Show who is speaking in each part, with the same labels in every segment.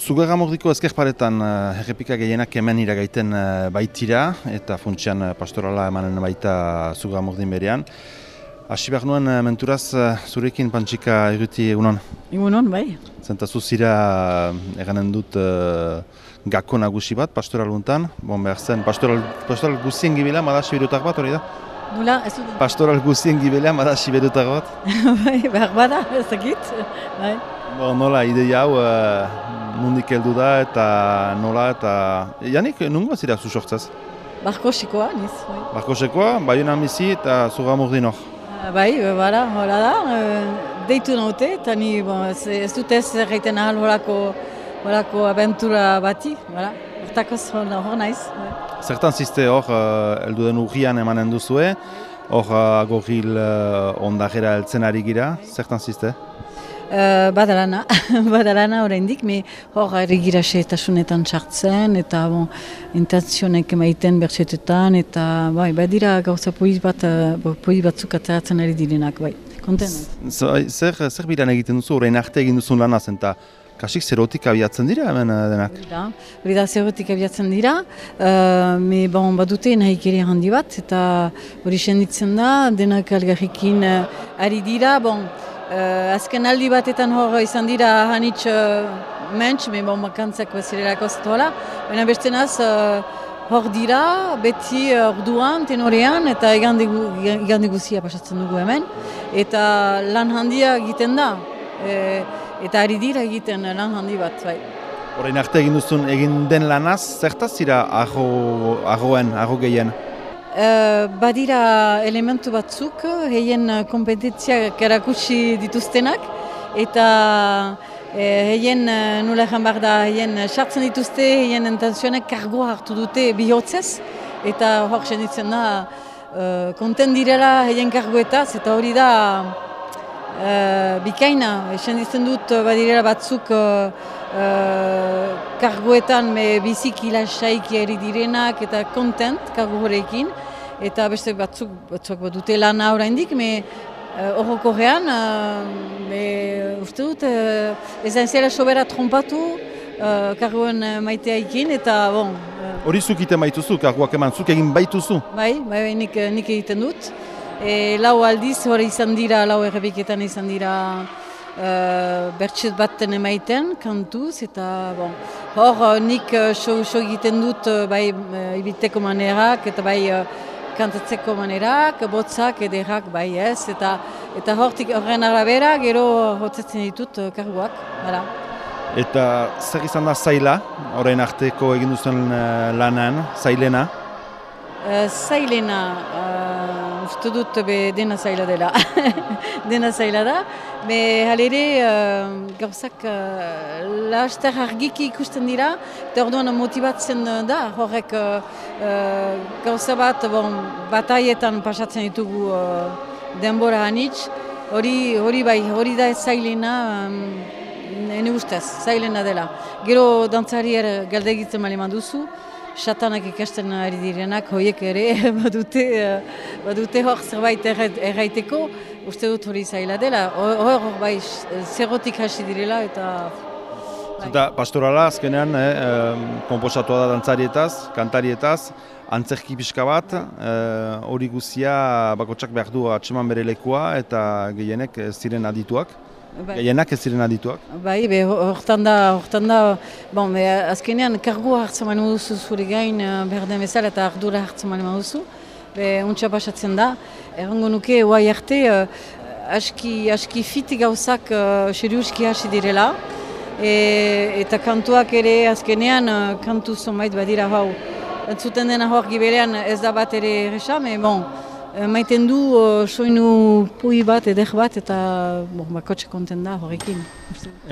Speaker 1: Zugarramordiko ezkerparetan uh, errepika gehienak hemen iragaiten uh, baitira eta funtsian uh, pastorala emanen baita Zugarramordin berean. Asi behar nuen menturaz zurekin pantxika eguti egunon?
Speaker 2: Egunon, bai.
Speaker 1: Zenta zuzira eganen dut gako nagusi bat pastoral guntan. Bon, behar zen, pastoral, pastoral guzien gibela, mada siberutak bat hori da?
Speaker 2: Nula, ez dut.
Speaker 1: Pastoral guzien gibela, mada siberutak bat?
Speaker 2: bai, behar bada, ez dakit. Bai.
Speaker 1: Bon, nola, ideia hau, uh, nondik heldu da eta nola eta... Janik, nungo zira zu sortzaz?
Speaker 2: Barkosikoa, niz, bai.
Speaker 1: Barkosekoa, Baionan bizi eta Zugamurdin hor.
Speaker 2: Uh, bai, bada, hola da. Uh, deitu naute, eta ni bon, ez, dut ez erraiten ahal horako, horako aventura bati, bada. Hortakoz hor, naiz. Bai.
Speaker 1: Zertan ziste hor, uh, eldu den urrian emanen duzue, hor agorril uh, ondajera eltzen ari gira, zertan ziste?
Speaker 2: Uh, badalana, badalana oraindik, me hor erregira xeetasunetan sartzen, eta bon, intentzionek emaiten bertsetetan, eta bai, badira gauza poiz bat, uh, poiz batzuk ateratzen ari direnak, bai, konten.
Speaker 1: Zer, zer bilan egiten duzu, orain arte egin duzun lanaz, eta kasik zerotik abiatzen dira hemen uh, denak?
Speaker 2: Hori da, hori da zerotik abiatzen dira, uh, me bon, badute nahik ere handi bat, eta hori senditzen da, denak algarrikin uh, ari dira, bon, Uh, azken aldi batetan hor izan dira hanitz uh, mentz, me bon bakantzak bazirelako zetola. Baina beste naz, uh, hor dira, beti orduan, tenorean, eta igande guzia pasatzen dugu hemen. Eta lan handia egiten da, e, eta ari dira egiten lan handi bat, bai.
Speaker 1: Horein arte egin duzun egin den lanaz, zertaz zira arroen, arro gehien?
Speaker 2: Uh, badira elementu batzuk, heien kompetentziak erakutsi dituztenak, eta heien uh, nula egan behar da, heien sartzen dituzte, heien intenzionek kargoa hartu dute bihotzez, eta hor senditzen da, uh, konten direla heien kargoetaz, eta hori da uh, bikaina, senditzen dut badirela batzuk uh, uh, kargoetan me biziki lasaiki eri direnak eta kontent kargorekin, eta beste batzuk batzuk dute lan oraindik me horroko uh, gean, uh, uste dut, uh, ez da sobera trompatu uh, kargoen maitea ikin, eta bon...
Speaker 1: Hori uh, zuk iten baituzu, kargoak eman, zuk egin baituzu?
Speaker 2: Bai, bai, bai nik, nik egiten dut. E, lau aldiz hori izan dira, lau errepiketan izan dira uh, bertset batten emaiten, kantuz, eta bon, hor nik so, so egiten dut bai uh, ibiteko manerak, eta bai kantatzeko manerak, botzak, ederrak, bai ez, eta eta hortik horren arabera, gero hotzetzen ditut karguak, hala.
Speaker 1: Eta zer izan da zaila, horrein arteko egin duzen uh, lanan, zailena?
Speaker 2: Uh, zailena, uh, uste dut be dena zaila dela, dena zaila da, be halere uh, gauzak uh, laster argiki ikusten dira, eta orduan motibatzen da, horrek uh, uh, gauza bat, bon, bataietan pasatzen ditugu uh, denbora hanitz, hori, hori bai, hori da zailena, um, ene ustez, zailena dela. Gero dantzari ere galdegitzen mali duzu, Satanak ikasten ari direnak, hoiek ere badute, badute hor zerbait erraiteko, uste dut hori zaila dela. Hor, hor bai, zerotik hasi direla eta...
Speaker 1: Bai. Eta pastorala azkenean, eh, komposatua da dantzarietaz, kantarietaz, antzerki pixka bat, hori eh, guzia bakotsak behar du atseman bere lekua eta gehienek ziren adituak. Bai. Gehienak ez ziren adituak?
Speaker 2: Bai, be, hortan da, hortan da, bon, be, azkenean kargua hartzen mani duzu zure gain eh, behar den bezala eta ardura hartzen mani duzu. Be, untsa pasatzen da, errango nuke, oai arte, uh, aski, aski fiti gauzak uh, hasi direla. E, eta kantuak ere azkenean, uh, kantu zonbait badira hau. Entzuten dena hor gibelean ez da bat ere errexame, bon, Eh, maiten du soinu pui bat, eder bat, eta bon, bakotxe konten da horrekin.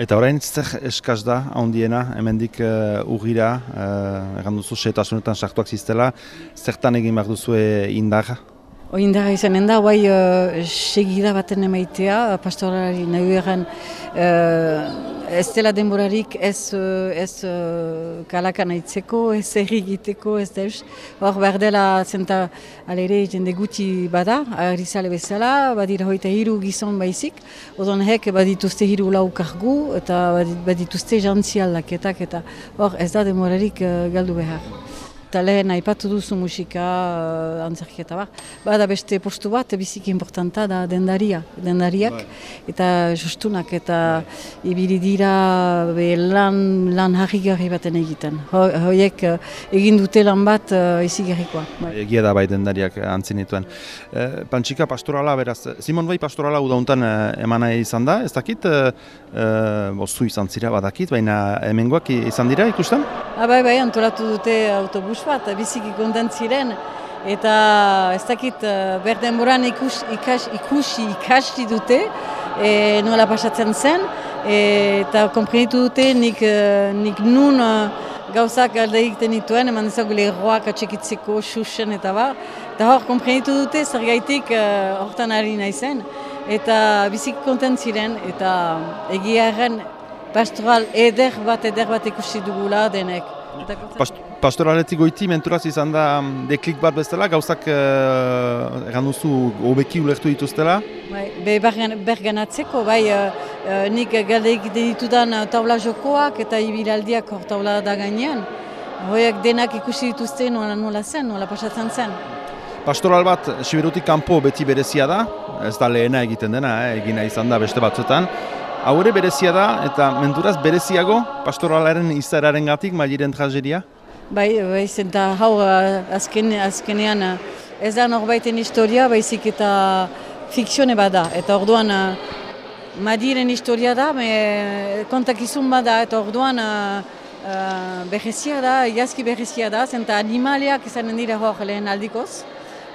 Speaker 1: Eta orain zer eskaz da, handiena, hemendik uh, urgira, uh, erran duzu, setasunetan sartuak ziztela, zertan egin behar duzu indar?
Speaker 2: O indar izanen da, guai uh, segida baten emaitea, pastorari nahi egan uh, ez dela denborarik ez, eh, ez uh, kalakan aitzeko, ez egiteko, ez da Hor behar dela zenta alere jende guti bada, arizale bezala, badira hoita hiru gizon baizik, odon hek badituzte hiru lau kargu eta badituzte jantzi aldaketak eta hor ez da denborarik uh, galdu behar. Eta lehen aipatu duzu musika, uh, antzerketa bar. Bada beste postu bat, biziki importanta da dendaria, dendariak. Bai. Eta justunak eta bai. ibili dira be, lan, lan harri baten egiten. Ho, hoiek uh, egin dute lan bat uh, izi gerrikoa.
Speaker 1: Bai. Egia da bai dendariak antzin dituen. E, Pantxika pastorala beraz, Simon bai pastorala udauntan e, emana izan da, ez dakit, e, e, izan zira badakit, baina hemengoak izan dira ikusten?
Speaker 2: Ah, bai, bai, antolatu dute autobus bat, biziki ziren eta ez dakit eh, berden boran ikus, ikas, ikusi ikasti dute, e, nola pasatzen zen, e, eta komprenitu dute nik, nik nun gauzak alde egiten dituen, eman ezagu leheroak atxekitzeko, xuxen eta ba, eta hor komprenitu dute zer gaitik hortan ari nahi zen, eta biziki konten ziren, eta egia erren pastoral eder bat, eder bat ikusi dugula denek.
Speaker 1: Past pastoraletik goiti menturaz izan da mm, deklik bat bezala, gauzak uh, egan duzu obeki ulertu dituztela?
Speaker 2: Bai, be berganatzeko, bai, uh, nik galdeik ditudan taula jokoak eta ibilaldiak hor taula da gainean. Hoiak denak ikusi dituzte nola, nola zen, nola pasatzen zen.
Speaker 1: Pastoral bat, Siberutik kanpo beti berezia da, ez da lehena egiten dena, eh, egina izan da beste batzuetan. Hau ere berezia da, eta menturaz bereziago pastoralaren izararen gatik, maliren tragedia?
Speaker 2: Bai, bai, zenta hau azken, azkenean ez da norbaiten historia, baizik eta fikzione bada. Eta orduan madiren historia da, me, kontakizun bada, eta orduan uh, behezia da, jazki behezia da, zenta animaliak izanen dira hor lehen aldikoz,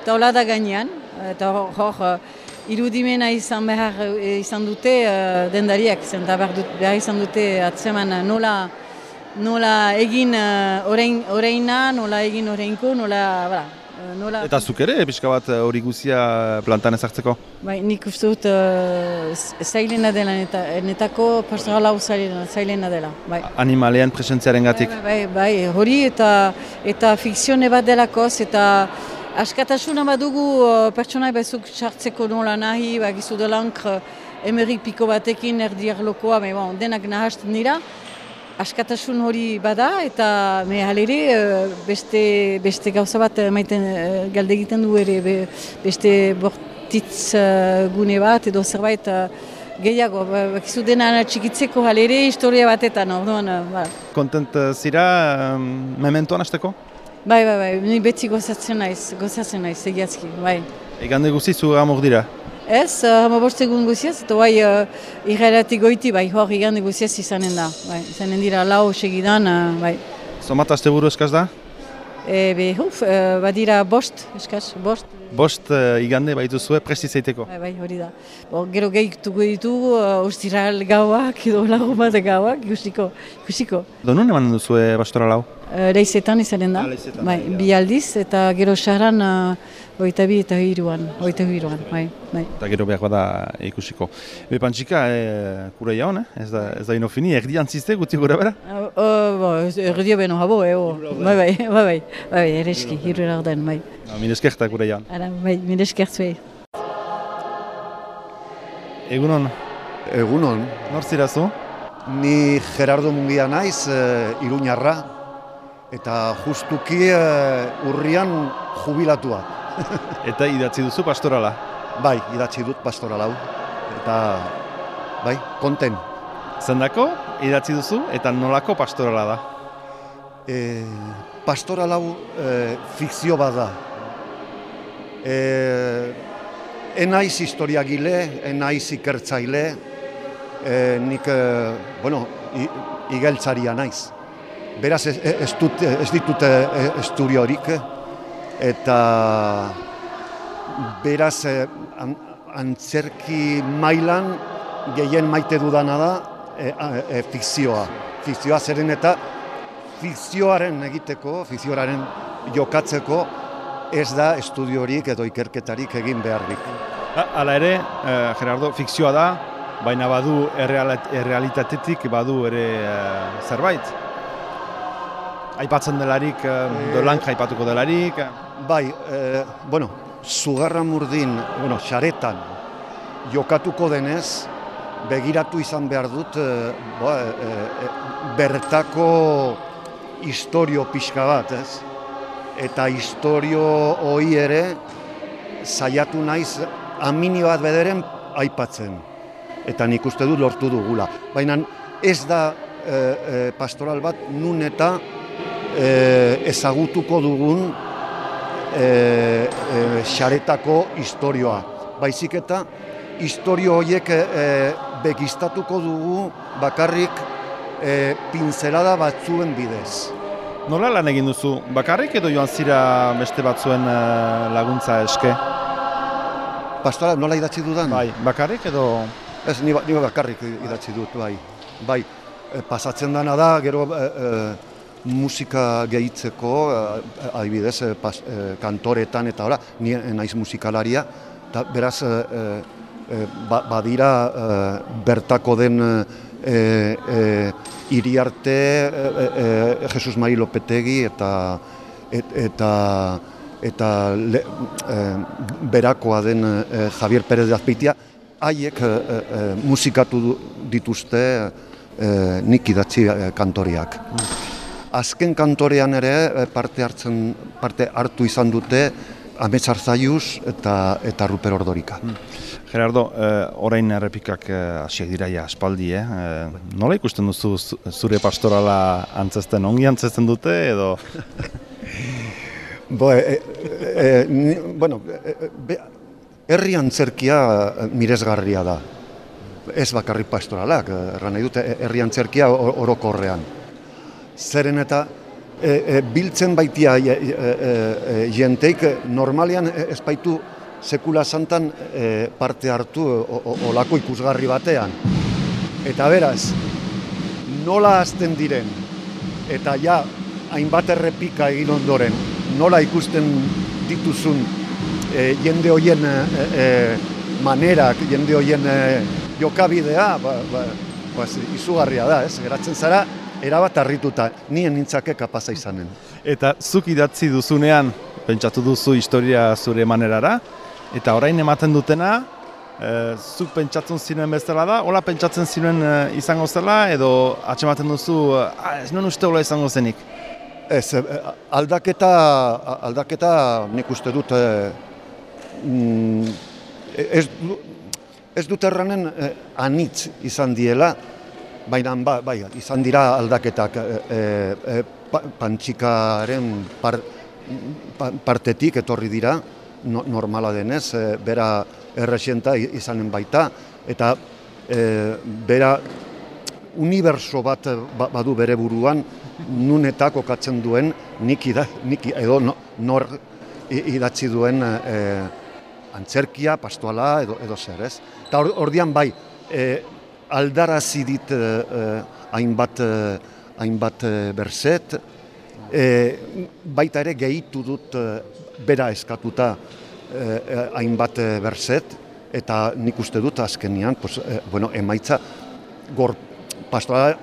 Speaker 2: eta hola da gainean, eta hor, irudimena izan behar e, izan dute uh, dendariak, zen da behar, izan dute atzeman nola, nola egin uh, orein, oreina, nola egin oreinko, nola... Bala,
Speaker 1: Nola... Eta zuk ere, pixka bat hori guzia plantan ezartzeko?
Speaker 2: Bai, nik uste dut uh, zailena dela, eta, netako pastoral hau zailena dela. Bai.
Speaker 1: Animalean presentziaren gatik?
Speaker 2: Bai, bai, bai, hori eta, eta fikzione bat delakoz, eta Askatasuna badugu uh, pertsonai bezuk txartzeko nola nahi, bagizu de lankr emerik piko batekin erdiak lokoa, me bon, denak nahazten dira. Askatasun hori bada eta me halere uh, beste, beste gauza bat maiten uh, galde egiten du ere be, beste bortitz uh, gune bat edo zerbait uh, gehiago. Ba, bakizu dena txikitzeko halere historia batetan, orduan. Ba.
Speaker 1: Kontent zira um, mementoan azteko?
Speaker 2: Bai, bai, bai, ni beti gozatzen naiz, gozatzen naiz, egiazki, bai.
Speaker 1: Egande guzti zu amor dira?
Speaker 2: Ez, uh, hama bostegun guziaz, eta bai, uh, goiti, bai, hor egande guziaz izanen da, bai, izanen dira lau segidan, uh, bai.
Speaker 1: Zomat azte buru eskaz da?
Speaker 2: E, be, huf, uh, badira bost, eskaz, bost.
Speaker 1: Bost uh, igande baitu zuen presti zeiteko?
Speaker 2: Bai, bai, hori da. Bo, gero gehituko ditugu, uh, ustiral gauak, edo lagu bat gauak, ikusiko, ikusiko.
Speaker 1: Donun eman duzu bastora lau?
Speaker 2: Reizetan izanen da, ah, bai, bi aldiz eta gero xaran uh, oita bi eta hiruan, oita hiruan, bai, bai.
Speaker 1: Eta gero behar bada ikusiko. Be pantxika, e, kura jaun, eh? ez da, ez da ino fini, erdi antzizte guti gura bera?
Speaker 2: Uh, uh, erdi beno habo, eh, bai, bai, bai, bai, bai, ereski, hiru erden, bai.
Speaker 1: No, min eskerta kura jaun.
Speaker 2: Ara, bai, min eskertzuei.
Speaker 1: Egunon?
Speaker 3: Egunon.
Speaker 1: Norzirazu?
Speaker 3: Ni Gerardo Mungia naiz, uh, Iruñarra, eta justuki uh, urrian jubilatua.
Speaker 1: eta idatzi duzu pastorala?
Speaker 3: Bai, idatzi dut pastoralau. Eta, bai, konten.
Speaker 1: Zendako idatzi duzu eta nolako pastorala da?
Speaker 3: E, pastoralau e, fikzio bat da. E, enaiz historiagile, enaiz ikertzaile, e, nik, e, bueno, igeltzaria naiz beraz ez, ez, dut, ez ditut estudiorik eta beraz eh, antzerki mailan gehien maite dudana da e, e, fikzioa. Fikzioa zeren eta fikzioaren egiteko, fikzioaren jokatzeko ez da estudiorik edo ikerketarik egin beharrik.
Speaker 1: Hala ere, eh, Gerardo, fikzioa da, baina badu errealit- errealitatetik badu ere eh, zerbait. Aipatzen delarik, uh, dolan aipatuko delarik.
Speaker 3: Bai, e, bueno, zugarra murdin, bueno, xaretan jokatuko denez, begiratu izan behar dut, e, ba, e, e, bertako historio pixka bat, ez? Eta historio hoi ere saiatu naiz amini bat bederen aipatzen. Eta nik uste dut lortu dugula. Baina ez da e, e, pastoral bat nun eta e, ezagutuko dugun e, e, xaretako historioa. Baizik eta historio horiek e, begistatuko dugu bakarrik e, pinzelada batzuen bidez.
Speaker 1: Nola lan egin duzu? Bakarrik edo joan zira beste batzuen laguntza eske?
Speaker 3: Pastora, nola idatzi dudan?
Speaker 1: Bai, bakarrik edo...
Speaker 3: Ez, ni, ba- ni bakarrik idatzi dut, bai. Bai, pasatzen dana da, gero e, e, musika gehitzeko, e, adibidez, e, pas, e, kantoretan eta hola, ni naiz musikalaria, eta beraz, ba, badira bertako den iriarte, Jesus Mari Lopetegi eta et, eta eta le, berakoa den Javier Pérez de Azpeitia, haiek musikatu dituzte nik idatzi kantoriak. Azken kantorean ere e, parte hartzen parte hartu izan dute Amets Arzaiuz eta eta Ruper Ordorika.
Speaker 1: Gerardo, eh, orain errepikak eh, hasiak dira ja aspaldi, eh? Eh, nola ikusten duzu zu- zure pastorala antzesten, ongi antzesten dute edo...
Speaker 3: Bo, e, e, ni- bueno, be, herri antzerkia miresgarria da. Ez bakarrik pastoralak, erran nahi dute, herri antzerkia orokorrean. Zeren eta e, e, biltzen baitia e, e, e, e, jenteik e, normalean e, ez baitu sekula santan e, parte hartu o- olako ikusgarri batean. Eta beraz, nola hasten diren, eta ja hainbat errepika egin ondoren, nola ikusten dituzun e, jende hoien e, e, manerak, jende hoien e, jokabidea, ba, ba, ba, izugarria da, ez? Geratzen zara, erabat harrituta, nien nintzake kapaza izanen.
Speaker 1: Eta zuk idatzi duzunean, pentsatu duzu historia zure manerara, eta orain ematen dutena, eh, zuk pentsatzen zinuen bezala da, hola pentsatzen zinuen eh, izango zela, edo atxematen duzu, ah, ez nuen uste hola izango zenik.
Speaker 3: Ez, e, aldaketa, aldaketa nik uste dut e, mm, ez, ez dut erranen e, anitz izan diela, baina ba, bai, izan dira aldaketak e, e, e, pa, pantxikaren par, pa, partetik etorri dira, no, normala denez, e, bera erresienta izanen baita, eta e, bera uniberso bat eh, ba- badu bere buruan, nun eta kokatzen duen nik, ida, nik edo no- nor idatzi duen eh, antzerkia, pastoala edo, edo zer, ez? Eta ordian bai, eh, aldarazi dit eh, eh, hainbat, eh, hainbat eh, berset, eh, baita ere gehitu dut eh, bera eskatuta eh, eh, hainbat eh, berset, eta nik uste dut azkenian, pues, eh, bueno, emaitza gor, pastora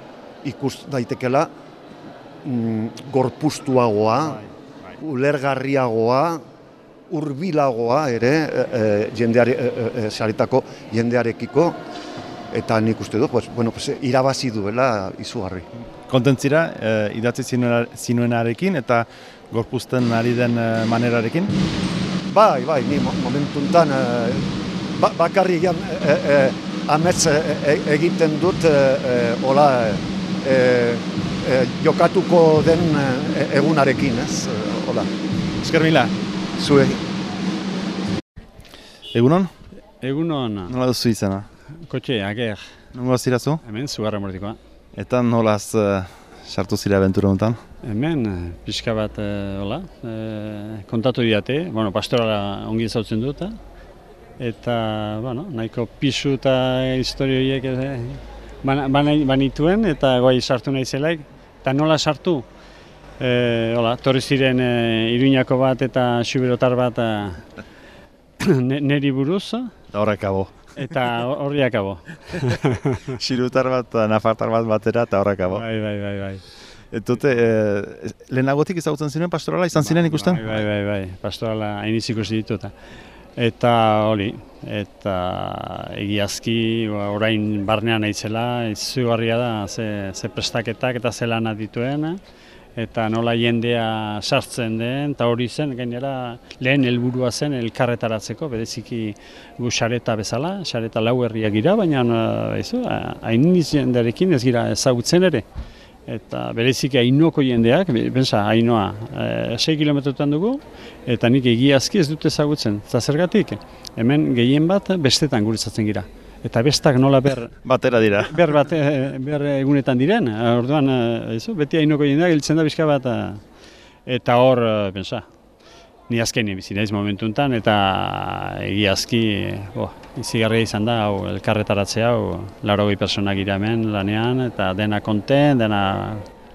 Speaker 3: ikus daitekela mm, gorpustuagoa, ulergarriagoa, hurbilagoa ere e, e, jendeare, e, e, saretako jendearekiko, eta nik uste dut, pues, bueno, pues, irabazi duela izugarri.
Speaker 1: Kontentzira, eh, idatzi zinuen- zinuenarekin eta gorpuzten ari den eh, manerarekin.
Speaker 3: Bai, bai, ni mo- momentuntan e, ba, bakarrik e, e, amets e, e, egiten dut e, e, hola e, e, jokatuko den e, egunarekin, ez? E, Hola,
Speaker 1: Esker mila,
Speaker 3: zue.
Speaker 1: egunon,
Speaker 4: Egunon,
Speaker 1: nola duzu izena?
Speaker 4: Kotxe, ager,
Speaker 1: Nongo zirazu?
Speaker 4: hemen zugarra mordikoa.
Speaker 1: Eta nolaz eh, sartu zira abentura honetan?
Speaker 4: Hemen, eh, pixka bat, eh, hola, eh, kontatu diate, bueno, pastorala ongi ezautzen dut, eta, bueno, nahiko pisu eta historio horiek eh, ban- ban- banituen, eta guai sartu nahi zelaik, eta nola sartu? Eh, hola, torri ziren eh, Iruñako bat eta Xuberotar bat eh, ne- neri buruz,
Speaker 1: Eta horrek.
Speaker 4: Eta horriak abo.
Speaker 1: Xirutar bat, nafartar bat batera eta horrek abo.
Speaker 4: Bai, bai, bai, bai.
Speaker 1: Etute, e, lehenagotik ezagutzen ziren pastorala, izan ziren ikusten?
Speaker 4: Bai, bai, bai, bai. pastorala hain ikusi ditu eta. Eta hori, eta egiazki ba, orain barnean aitzela, izugarria da, ze, ze prestaketak eta ze lana dituen, eta nola jendea sartzen den, eta hori zen, gainera lehen helburua zen elkarretaratzeko, bereziki gu xareta bezala, xareta lau herriak gira, baina hain jendearekin ez gira ezagutzen ere eta bereziki hainoko jendeak, bensa, hainoa, e, 6 kilometrotan dugu, eta nik egiazki ez dute ezagutzen. Eta zergatik, hemen gehien bat bestetan guritzatzen gira. Eta bestak nola ber...
Speaker 1: Batera dira.
Speaker 4: Ber, bat, e, ber egunetan diren, orduan, e, beti hainoko jendeak giltzen da bizka bat, eta hor, bensa, ni azkenien bizi naiz momentu enten, eta egiazki, bo, izigarria izan da, hau, elkarretaratzea, hau, lauro goi personak hemen lanean, eta dena konten, dena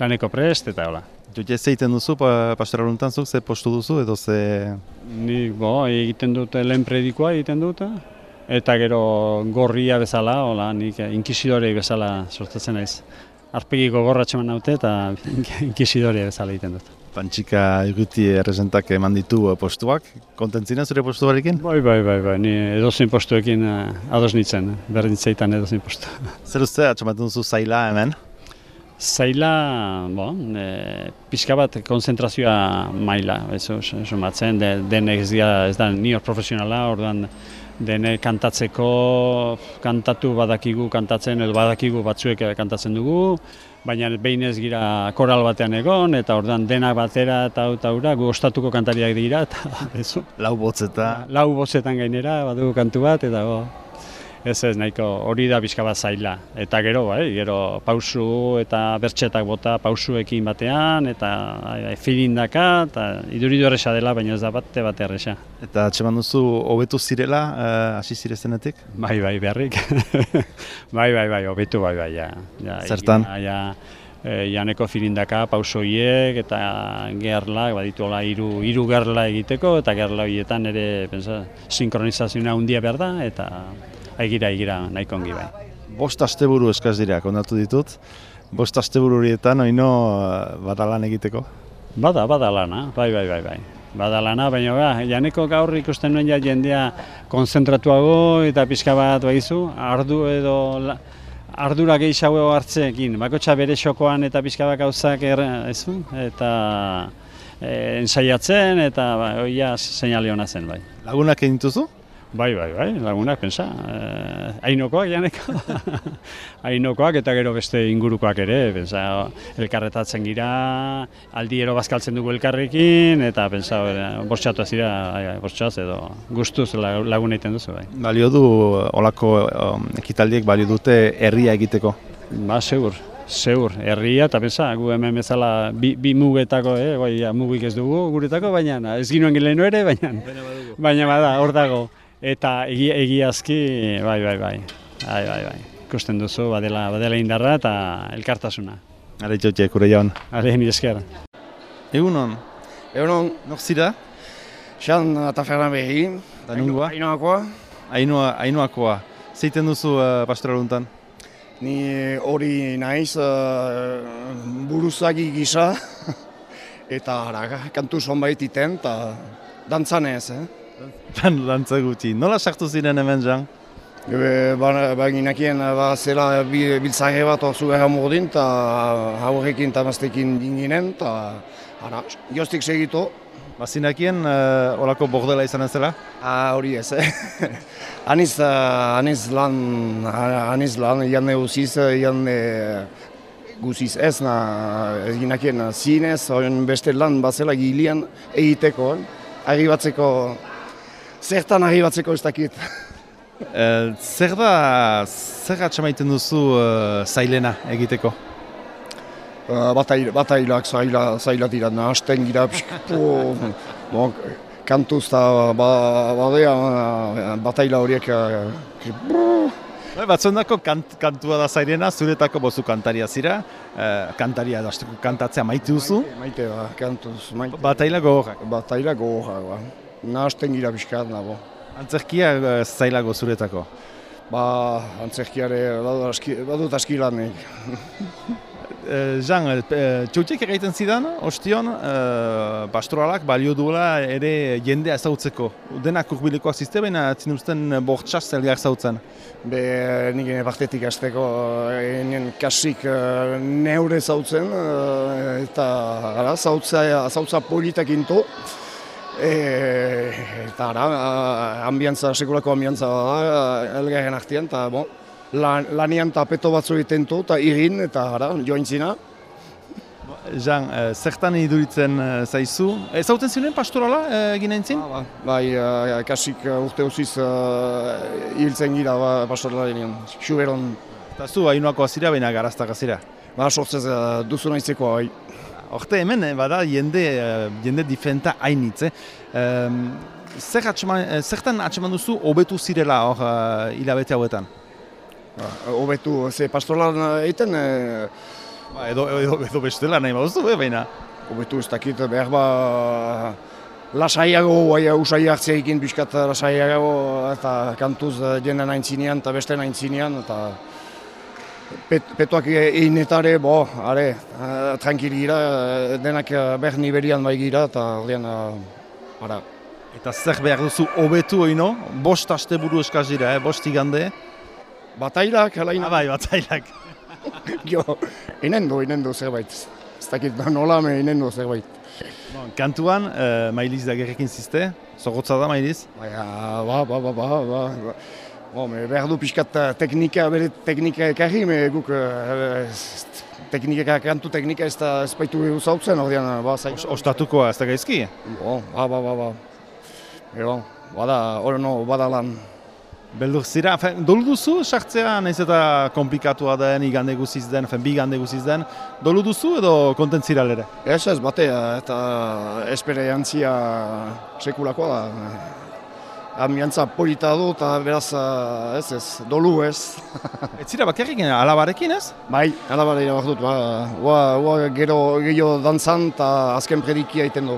Speaker 4: laneko prest, eta hola.
Speaker 1: Dut ez egiten duzu, pa, pastoraluntan zuk, ze postu duzu, edo ze...
Speaker 4: Ni, bo, egiten dut lehen predikoa egiten dut, eta gero gorria bezala, hola, nik inkisidore bezala sortatzen naiz. Arpegiko gorratxeman naute eta inkisidore bezala egiten dut.
Speaker 1: Pantxika eguti errezentak eman ditu eh, postuak, kontentzina zure postuarekin?
Speaker 4: Bai, bai, bai, bai, ni edozein postuekin uh, ados nitzen, berdin zeitan edozein postu.
Speaker 1: Zer uste, atxamaten duzu zaila hemen?
Speaker 4: Zaila, bo, e, pixka bat konzentrazioa maila, ez sumatzen, de, denek ez, ez da nior profesionala, orduan dene kantatzeko, kantatu badakigu kantatzen, edo badakigu batzuek kantatzen dugu, baina behin ez gira koral batean egon, eta ordan denak batera eta eta gu ostatuko kantariak dira, eta ez
Speaker 1: Lau botzeta.
Speaker 4: Lau botzetan gainera, badugu kantu bat, eta go, ez ez, nahiko hori da bizka bat zaila. Eta gero, bai, gero pausu eta bertxetak bota pausuekin batean, eta ai, filindaka, eta iduridu erresa dela, baina ez da bate bate erresa.
Speaker 1: Eta atxeman duzu, hobetu zirela, eh, hasi uh, zirezenetik?
Speaker 4: Bai, bai, beharrik. bai, bai, bai, hobetu bai, bai, ja. ja
Speaker 1: Zertan?
Speaker 4: ja, e, janeko filindaka, pausoiek eta gerlak, baditu hola hiru hiru gerla egiteko eta gerla horietan ere pensa sinkronizazioa handia behar da eta aigira, aigira, nahiko ongi bai.
Speaker 1: Bost asteburu eskaz dira, kondatu ditut. Bost asteburu horietan, oino, eh, badalan egiteko?
Speaker 4: Bada, bada lana, bai, bai, bai, bai. Bada lana, baina ba, janeko gaur ikusten nuen ja jendea konzentratuago eta pixka bat baizu, ardu edo ardura gehiago hartzeekin, bakotxa bere xokoan eta pixka bat gauzak er, eta e, ensaiatzen eta ba, oia seinale hona zen bai.
Speaker 1: Lagunak egin duzu?
Speaker 4: Bai, bai, bai, lagunak, pensa. Eh, ainokoak, janeko. ainokoak eta gero beste ingurukoak ere, pensa, elkarretatzen gira, aldiero bazkaltzen dugu elkarrekin, eta pensa, bortxatu azira, bortxaz edo gustuz lagun egiten duzu, bai.
Speaker 1: Balio du, olako um, ekitaldiek balio dute herria egiteko?
Speaker 4: Ba, segur. Zeur, herria eta pensa, gu hemen bezala bi, bi mugetako, eh, bai, mugik ez dugu guretako, baina ez ginoen gilenu ere, baina, baina bada, hor dago. Eta egi, egiazki, bai, bai, bai, bai, bai, bai. Ikusten duzu, badela, badela indarra eta elkartasuna.
Speaker 1: Are jotxe, kure jaun.
Speaker 4: Are, ni esker.
Speaker 1: Egunon?
Speaker 5: Egunon.
Speaker 1: Nor zira?
Speaker 5: Xan eta Ferran behi.
Speaker 1: Da nungoa?
Speaker 5: Ainoakoa.
Speaker 1: Ainoa, ainoakoa. Zeiten duzu uh, pastoraluntan?
Speaker 5: Ni hori naiz uh, buruzagi gisa. eta ara, kantu zonbait iten, eta dantzan ez, eh?
Speaker 1: Dan dantza gutxi. Nola sartu ziren hemen jan?
Speaker 5: Ba, ba ginakien ba, zela biltzare bat orzu gara mordin, eta haurrekin eta maztekin dinginen, eta ara, jostik segitu.
Speaker 1: Bazinakien uh, olako bordela izan zela?
Speaker 5: Ah, hori ez, eh? aniz, uh, aniz lan, aniz lan, jane usiz, jane guziz ez, na, ginakien zinez, beste lan bazela gilian egiteko, arribatzeko zertan ari batzeko ez dakit.
Speaker 1: E, zer da, zer atxamaiten duzu uh, zailena egiteko?
Speaker 5: Uh, batailak zaila, zaila dira, nahasten gira, bon, kantuz eta ba, badea bataila horiek uh,
Speaker 1: Batzondako kant, kantua da zairena, zuretako bozu kantaria zira, uh, kantaria da, kantatzea maite duzu?
Speaker 5: Maite, ba, kantuz, maite.
Speaker 1: Bataila gogorrak?
Speaker 5: Bataila gogorrak, ba. Nahasten gira pixkat nago.
Speaker 1: Antzerkia uh, zailago zuretako?
Speaker 5: Ba, antzerkiare badut aski, badut aski lanik.
Speaker 1: E, Jean, e, egiten zidan, ostion, e, pastoralak balio duela ere jendea ezautzeko. Denak urbilekoak zizte, baina zinuzten bortxaz zelgar zautzen.
Speaker 5: Be, nik ene partetik azteko, enen kasik eh, neure zautzen, eh, eta gara, zautza, zautza politak into. E, eta ara, ambiantza, sekulako ambiantza da, elgarren artean, eta bon, lan, lanian tapeto batzu egiten du, eta irin, eta ara, joan zina.
Speaker 1: Jean, e, zertan iduritzen e, zaizu? Ezautzen ziren pastorala e, egin aintzin?
Speaker 5: Ba, bai, eh, kasik eh, urte usiz hiltzen gira ba, pastorala denean, xuberon.
Speaker 1: Eta zu, hainoako azira, baina garaztak azira.
Speaker 5: Ba, sortzez uh, duzu naizeko, bai.
Speaker 1: Horte hemen, eh, bada, jende, eh, jende diferenta hainitz, eh? Em, zer atxeman, eh, zertan atxeman duzu hobetu zirela hor hilabete hauetan?
Speaker 5: Ba, Hobetu, ze pastoralan egiten, eh,
Speaker 1: Ba, edo, edo, edo bestela nahi baduzu, eh, baina.
Speaker 5: hobetu ez dakit, behar ba, lasaiago, bai, usai hartzea ekin pixkat lasaiago, eta kantuz jende naintzinean eta beste naintzinean, eta pet, petoak egin bo, are, eh, tranquil gira, eh, denak eh, behar niberian bai gira, eta ordean, eh, ara.
Speaker 1: Eta zer behar duzu hobetu oino, bost aste buru eskazira, eh? bost igande.
Speaker 5: Batailak, alain,
Speaker 1: Ah, bai, batzailak.
Speaker 5: jo, inen du, inen du zerbait. Ez dakit nola, me inen du zerbait.
Speaker 1: Bon, kantuan, uh, mailiz da gerrekin zizte, zorrotza da mailiz.
Speaker 5: Ba, ba, ba, ba, ba, ba. Bo, me behar du pixkat teknika, bere teknika ekarri, me guk ez- teknika, kantu teknika ez da ez baitu zautzen, ordean, ba, zai.
Speaker 1: Os, ostatukoa ez da gaizki.
Speaker 5: Bo, ba, ba, ba, ba. Ero, bada, hori no, bada lan.
Speaker 1: Beldur zira, fen, dolu duzu sartzea, nahiz eta komplikatua den, igande guziz den, fen, bi igande guziz den, dolu duzu edo kontent zira lere?
Speaker 5: Ez ez, batea, eta esperientzia sekulakoa da. Ambiantza polita du, eta beraz, eh, ez ez, dolu ez.
Speaker 1: Ez zira bakarrik alabarekin ez?
Speaker 5: Bai, alabara ira dut, ba, ua, ua gero gehiago dantzan eta azken predikia egiten du.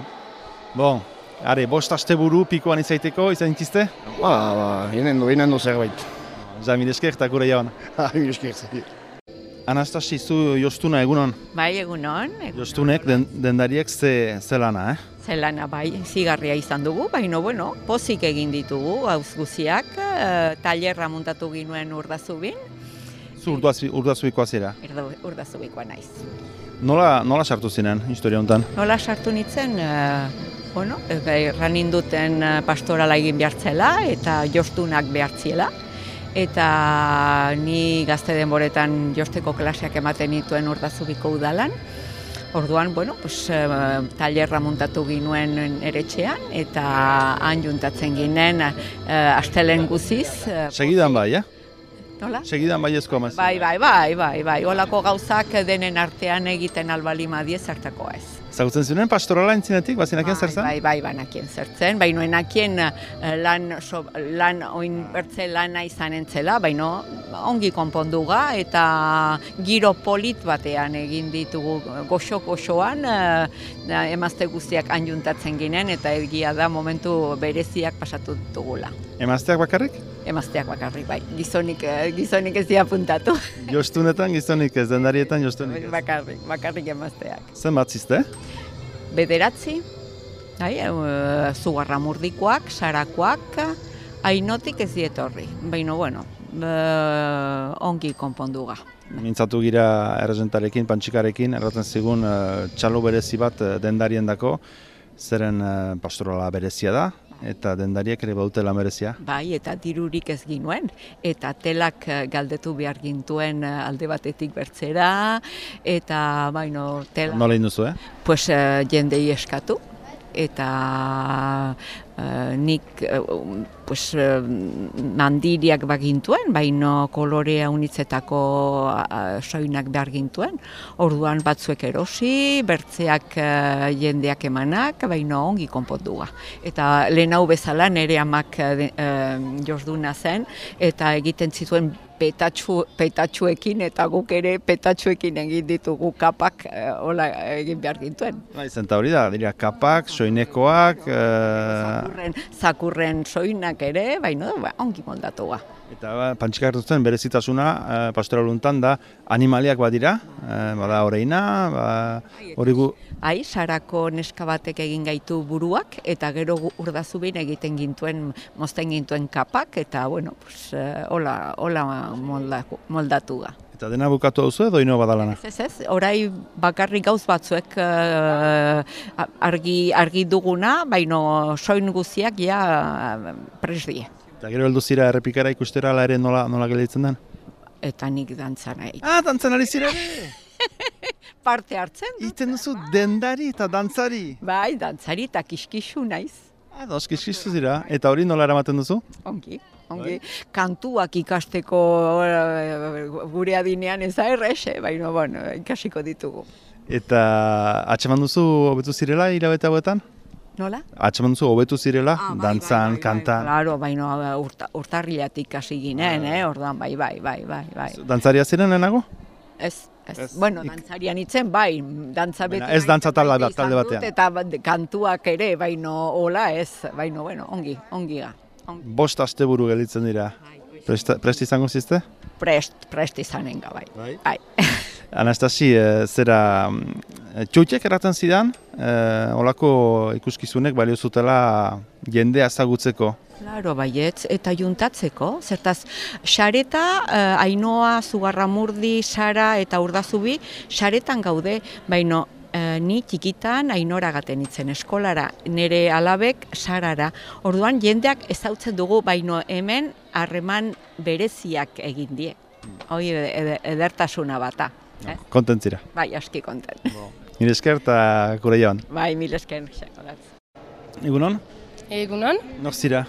Speaker 1: Bon, are, bost aste buru pikoan izaiteko, izan intizte?
Speaker 5: Ba, ba, inen du, inen du zerbait.
Speaker 1: Jamil esker eta gure jauna.
Speaker 5: Ha, esker, zeki.
Speaker 1: Anastasi, zu jostuna egunon.
Speaker 6: Bai, egunon, egunon.
Speaker 1: Jostunek den, dendariek ze, ze lana, eh?
Speaker 6: Zelana bai, zigarria izan dugu, baina bueno, pozik egin ditugu, hauz guziak, e, tailerra muntatu ginuen urdazubin,
Speaker 1: Zu urduazi- urdazubikoa
Speaker 6: erdo, urdazubikoa naiz.
Speaker 1: Nola, nola sartu zinen historia honetan?
Speaker 6: Nola sartu nintzen, e, bueno, e, erran induten e, pastorala egin behartzela eta jostunak behartziela. Eta ni gazte denboretan josteko klaseak ematen nituen urdazubiko udalan. Orduan, bueno, pues, e, tailerra muntatu ginuen eretxean eta han juntatzen ginen e, astelen guziz. e,
Speaker 1: Segidan bai, eh?
Speaker 6: Nola?
Speaker 1: Segidan bai ezko amaz.
Speaker 6: Bai, bai, bai, bai, bai, olako gauzak denen artean egiten albalima die zertakoa ez.
Speaker 1: Zagutzen zinen pastorala entzinetik, bazinakien zer zen?
Speaker 6: Bai, bai, banakien zertzen, bai nuenakien eh, lan, so, lan oin bertze lana izan entzela, baino ongi konponduga eta giro polit batean egin ditugu goxo-goxoan eh, emazte guztiak anjuntatzen ginen eta egia da momentu bereziak pasatu dugula.
Speaker 1: Emazteak bakarrik?
Speaker 6: Emazteak bakarrik, bai, gizonik, eh, gizonik ez dira puntatu.
Speaker 1: Jostunetan, gizonik ez, dendarietan jostunik ez.
Speaker 6: bakarrik, bakarrik emazteak.
Speaker 1: Zen bat zizte?
Speaker 6: bederatzi, bai, e, zugarra murdikoak, sarakoak, hainotik ez dietorri. Baina, bueno, e, ongi konponduga.
Speaker 1: Mintzatu gira errezentarekin, pantxikarekin, erraten zigun eh, txalo berezi bat dendarien dako, zeren eh, pastorala berezia da, eta dendariek ere badute lan berezia.
Speaker 6: Bai, eta dirurik ez ginuen, eta telak eh, galdetu behar gintuen eh, alde batetik bertzera, eta baino tela,
Speaker 1: Nola induzu, eh?
Speaker 6: pues, eh, jendei eskatu, eta eh, nik eh, pues, mandiriak bagintuen, baino kolorea unitzetako soinak behar gintuen. Orduan batzuek erosi, bertzeak eh, jendeak emanak, baino ongi konpontua. Eta lehen hau bezala nire amak eh, josduna zen, eta egiten zituen petatxu, petatxuekin eta guk ere petatxuekin egin ditugu kapak eh, hola egin behar gintuen.
Speaker 1: Bai, zenta hori da, dira kapak, soinekoak, e,
Speaker 6: Zakurren, zakurren soinak ere, baina ba, ongi moldatu ga.
Speaker 1: eta ba, pantxika hartutzen berezitasuna e, pastoraluntan da animaliak badira, e, bada oreina, ba, hori gu,
Speaker 6: Ai, sarako neska batek egin gaitu buruak, eta gero urdazubin egiten gintuen, mozten gintuen kapak, eta, bueno, pues, eh, hola, hola moldatu, moldatu
Speaker 1: eta dena bukatu duzu edo ino badalana.
Speaker 6: Ez ez, orai bakarrik gauz batzuek eh, argi, argi duguna, baino soin guziak ja eh, pres die.
Speaker 1: Eta gero heldu zira errepikara ikustera ala ere nola, nola gelditzen den?
Speaker 6: Eta nik dantza nahi.
Speaker 1: Ah, dantzan ari zira!
Speaker 6: Parte hartzen dut.
Speaker 1: Iten duzu dendari eta dantzari.
Speaker 6: Bai, dantzari eta kiskisu naiz.
Speaker 1: Ah, da, oskizkizu zira. Eta hori nola eramaten duzu?
Speaker 6: Ongi, ongi. Kantuak ikasteko eh, gure adinean ez da errexe, baina, bueno, ikasiko ditugu.
Speaker 1: Eta atxeman duzu hobetu zirela hilabete hauetan?
Speaker 6: Nola?
Speaker 1: Atxeman duzu hobetu zirela,
Speaker 6: Ah, bai,
Speaker 1: dantzan,
Speaker 6: bai, bai,
Speaker 1: kantan.
Speaker 6: Claro, baina urta, urtarrilatik hasi ginen, eh? Ordan bai, bai, bai, bai, bai.
Speaker 1: Dantzaria ziren lehenago?
Speaker 6: Ez, ez. Bueno, dantzarian itzen, bai, dantza beti.
Speaker 1: ez dantza talde bat- talde batean.
Speaker 6: Eta ba- kantuak ere, baino, hola, ez, baino, bueno, ongi, ongi ga. Ongi.
Speaker 1: Bost asteburu gelditzen dira. Prest, prest izango zizte?
Speaker 6: Prest, prest izanen bai.
Speaker 1: Bai.
Speaker 6: Bai.
Speaker 1: Anastasi, e, zera, mm, txoitiek erraten zidan, e, olako ikuskizunek balio zutela jendea ezagutzeko.
Speaker 6: Claro, baietz, eta juntatzeko, zertaz, xareta, eh, ainoa, zugarramurdi, sara eta urdazubi, xaretan gaude, baino, eh, ni txikitan ainora gaten itzen eskolara, nire alabek sarara. Orduan jendeak ezautzen dugu, baino hemen harreman bereziak egin die. Hoi ed- ed- edertasuna bata. Eh?
Speaker 1: Kontentzira.
Speaker 6: Bai, aski konten.
Speaker 1: Nire esker eta gure joan.
Speaker 6: Bai, mil esker.
Speaker 1: Egunon?
Speaker 7: Egunon,
Speaker 1: Nor zira?